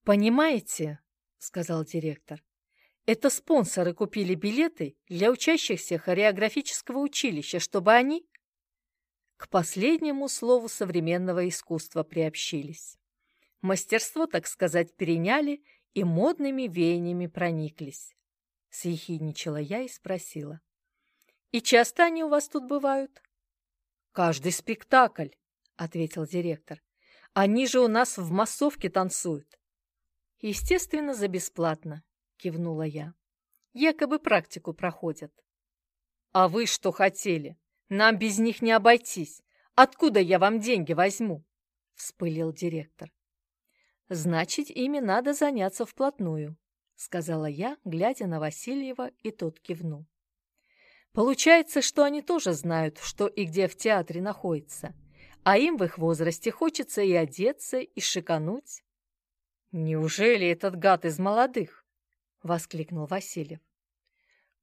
«Понимаете, — сказал директор, это спонсоры купили билеты для учащихся хореографического училища, чтобы они к последнему слову современного искусства приобщились. Мастерство, так сказать, переняли и модными веяниями прониклись. Съехидничала я и спросила. «И часто они у вас тут бывают?» «Каждый спектакль», — ответил директор. «Они же у нас в массовке танцуют». «Естественно, за бесплатно. — кивнула я. «Якобы практику проходят». «А вы что хотели? Нам без них не обойтись. Откуда я вам деньги возьму?» — вспылил директор. «Значит, ими надо заняться вплотную», — сказала я, глядя на Васильева, и тот кивнул. «Получается, что они тоже знают, что и где в театре находится, а им в их возрасте хочется и одеться, и шикануть». «Неужели этот гад из молодых?» Воскликнул Васильев.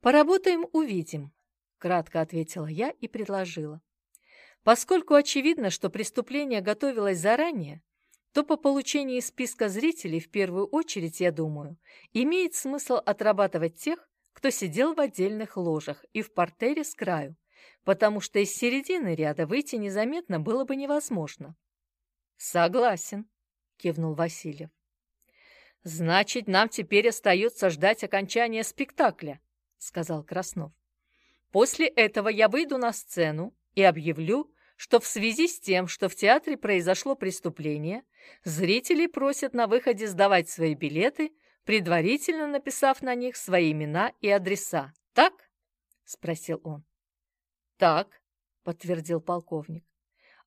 Поработаем, увидим, кратко ответила я и предложила. Поскольку очевидно, что преступление готовилось заранее, то по получении списка зрителей в первую очередь, я думаю, имеет смысл отрабатывать тех, кто сидел в отдельных ложах и в портере с краю, потому что из середины ряда выйти незаметно было бы невозможно. «Согласен», — кивнул Васильев. «Значит, нам теперь остается ждать окончания спектакля», — сказал Краснов. «После этого я выйду на сцену и объявлю, что в связи с тем, что в театре произошло преступление, зрители просят на выходе сдавать свои билеты, предварительно написав на них свои имена и адреса. Так?» — спросил он. «Так», — подтвердил полковник.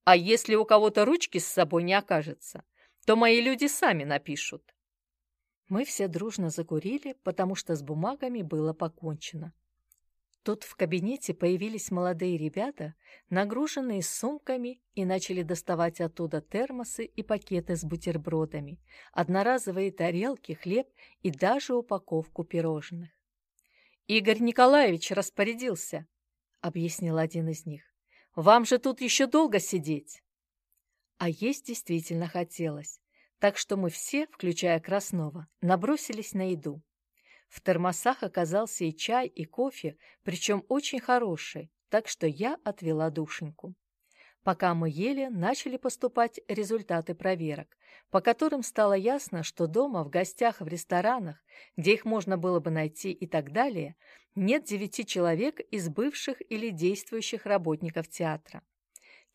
«А если у кого-то ручки с собой не окажется, то мои люди сами напишут». Мы все дружно закурили, потому что с бумагами было покончено. Тут в кабинете появились молодые ребята, нагруженные сумками, и начали доставать оттуда термосы и пакеты с бутербродами, одноразовые тарелки, хлеб и даже упаковку пирожных. Игорь Николаевич распорядился, — объяснил один из них. Вам же тут еще долго сидеть. А есть действительно хотелось, так что мы все, включая Краснова, набросились на еду. В термосах оказался и чай, и кофе, причем очень хороший, так что я отвела душеньку. Пока мы ели, начали поступать результаты проверок, по которым стало ясно, что дома, в гостях, в ресторанах, где их можно было бы найти и так далее, нет девяти человек из бывших или действующих работников театра.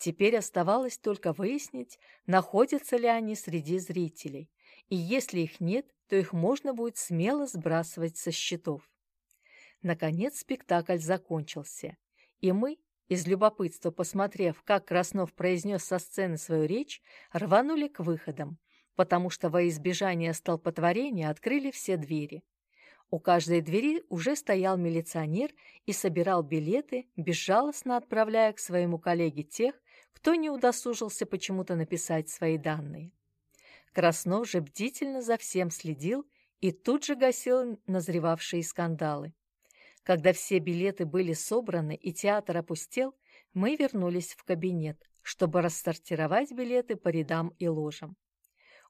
Теперь оставалось только выяснить, находятся ли они среди зрителей, и если их нет, то их можно будет смело сбрасывать со счетов. Наконец спектакль закончился, и мы, из любопытства посмотрев, как Краснов произнес со сцены свою речь, рванули к выходам, потому что во избежание столпотворения открыли все двери. У каждой двери уже стоял милиционер и собирал билеты, безжалостно отправляя к своему коллеге тех, кто не удосужился почему-то написать свои данные. Краснов же бдительно за всем следил и тут же гасил назревавшие скандалы. Когда все билеты были собраны и театр опустел, мы вернулись в кабинет, чтобы рассортировать билеты по рядам и ложам.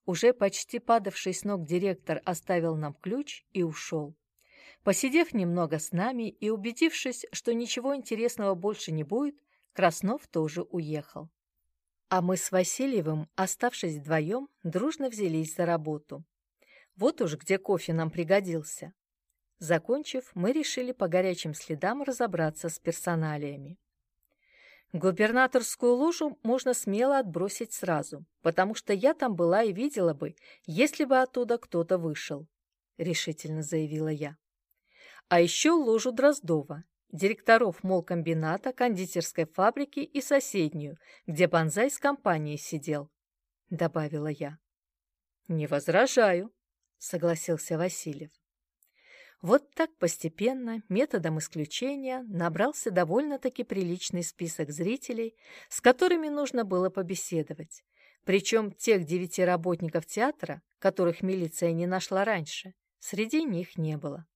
Уже почти падавший с ног директор оставил нам ключ и ушел. Посидев немного с нами и убедившись, что ничего интересного больше не будет, Краснов тоже уехал. А мы с Васильевым, оставшись вдвоем, дружно взялись за работу. Вот уж где кофе нам пригодился. Закончив, мы решили по горячим следам разобраться с персоналиями. Губернаторскую ложу можно смело отбросить сразу, потому что я там была и видела бы, если бы оттуда кто-то вышел, — решительно заявила я. А еще ложу Дроздова, директоров молкомбината, кондитерской фабрики и соседнюю, где Бонзай с компанией сидел, — добавила я. — Не возражаю, — согласился Васильев. Вот так постепенно, методом исключения, набрался довольно-таки приличный список зрителей, с которыми нужно было побеседовать. Причем тех девяти работников театра, которых милиция не нашла раньше, среди них не было.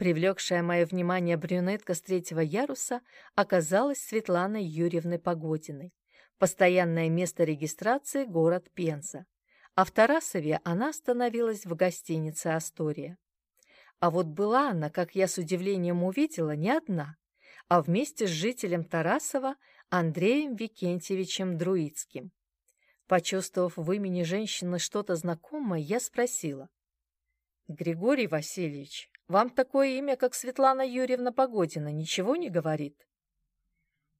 Привлекшая мое внимание брюнетка с третьего яруса оказалась Светланой Юрьевной Погодиной. Постоянное место регистрации – город Пенза. А в Тарасове она остановилась в гостинице «Астория». А вот была она, как я с удивлением увидела, не одна, а вместе с жителем Тарасова Андреем Викентьевичем Друицким. Почувствовав в имени женщины что-то знакомое, я спросила. «Григорий Васильевич, вам такое имя, как Светлана Юрьевна Погодина, ничего не говорит?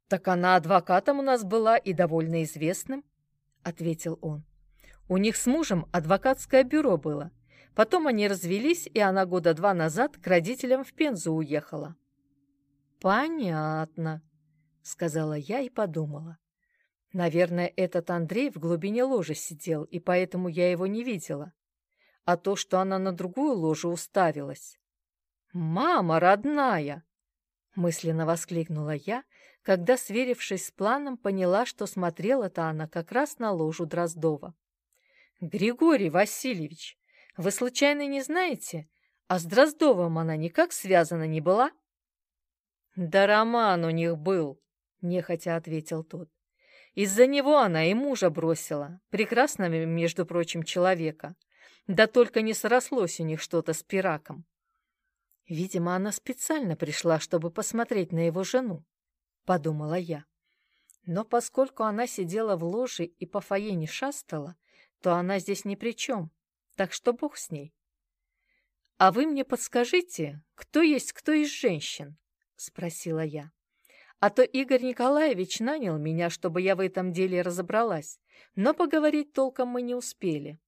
Так она адвокатом у нас была и довольно известным, ответил он. У них с мужем адвокатское бюро было. Потом они развелись, и она года два назад к родителям в Пензу уехала. Понятно, сказала я и подумала. Наверное, этот Андрей в глубине ложи сидел, и поэтому я его не видела. А то, что она на другую ложу уставилась, «Мама родная!» — мысленно воскликнула я, когда, сверившись с планом, поняла, что смотрела-то она как раз на ложу Дроздова. «Григорий Васильевич, вы случайно не знаете, а с Дроздовым она никак связана не была?» «Да роман у них был», — нехотя ответил тот. «Из-за него она и мужа бросила, прекрасного, между прочим, человека. Да только не срослось у них что-то с пираком. Видимо, она специально пришла, чтобы посмотреть на его жену, подумала я. Но поскольку она сидела в ложе и по фойе не шастала, то она здесь ни при чем, так что бог с ней. «А вы мне подскажите, кто есть кто из женщин?» — спросила я. «А то Игорь Николаевич нанял меня, чтобы я в этом деле разобралась, но поговорить толком мы не успели».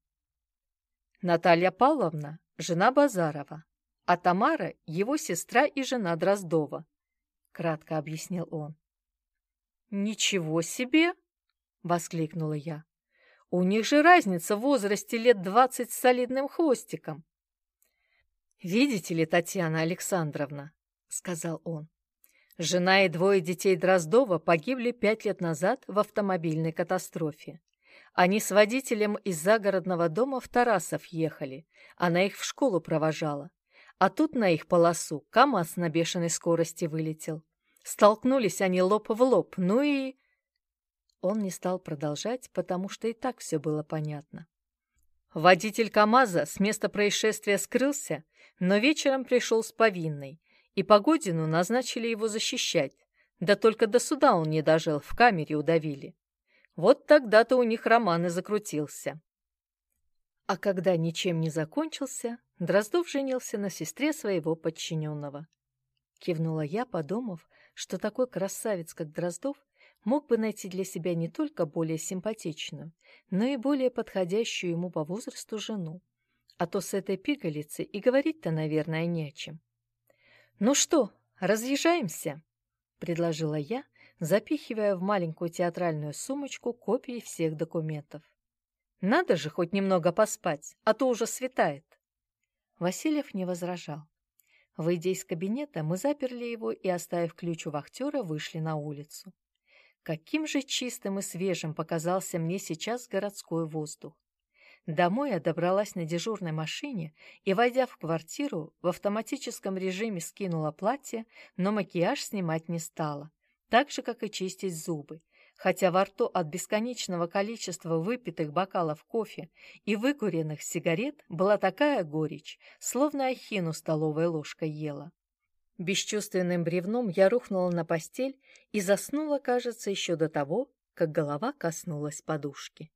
Наталья Павловна, жена Базарова, а Тамара — его сестра и жена Дроздова», — кратко объяснил он. «Ничего себе!» — воскликнула я. «У них же разница в возрасте лет двадцать с солидным хвостиком». «Видите ли, Татьяна Александровна», — сказал он, «жена и двое детей Дроздова погибли пять лет назад в автомобильной катастрофе. Они с водителем из загородного дома в Тарасов ехали, она их в школу провожала. А тут на их полосу КамАЗ на бешеной скорости вылетел. Столкнулись они лоб в лоб, ну и... Он не стал продолжать, потому что и так все было понятно. Водитель КамАЗа с места происшествия скрылся, но вечером пришел с повинной, и Погодину назначили его защищать. Да только до суда он не дожил, в камере удавили. Вот тогда-то у них роман и закрутился. А когда ничем не закончился, Дроздов женился на сестре своего подчиненного. Кивнула я, подумав, что такой красавец, как Дроздов, мог бы найти для себя не только более симпатичную, но и более подходящую ему по возрасту жену. А то с этой пигалицей и говорить-то, наверное, не о чем. «Ну что, разъезжаемся?» — предложила я, запихивая в маленькую театральную сумочку копии всех документов. «Надо же хоть немного поспать, а то уже светает». Васильев не возражал. Выйдя из кабинета, мы заперли его и, оставив ключ у вахтера, вышли на улицу. Каким же чистым и свежим показался мне сейчас городской воздух. Домой я добралась на дежурной машине и, войдя в квартиру, в автоматическом режиме скинула платье, но макияж снимать не стала, так же, как и чистить зубы, хотя во рту от бесконечного количества выпитых бокалов кофе и выкуренных сигарет была такая горечь, словно ахину столовой ложкой ела. Бесчувственным бревном я рухнула на постель и заснула, кажется, еще до того, как голова коснулась подушки.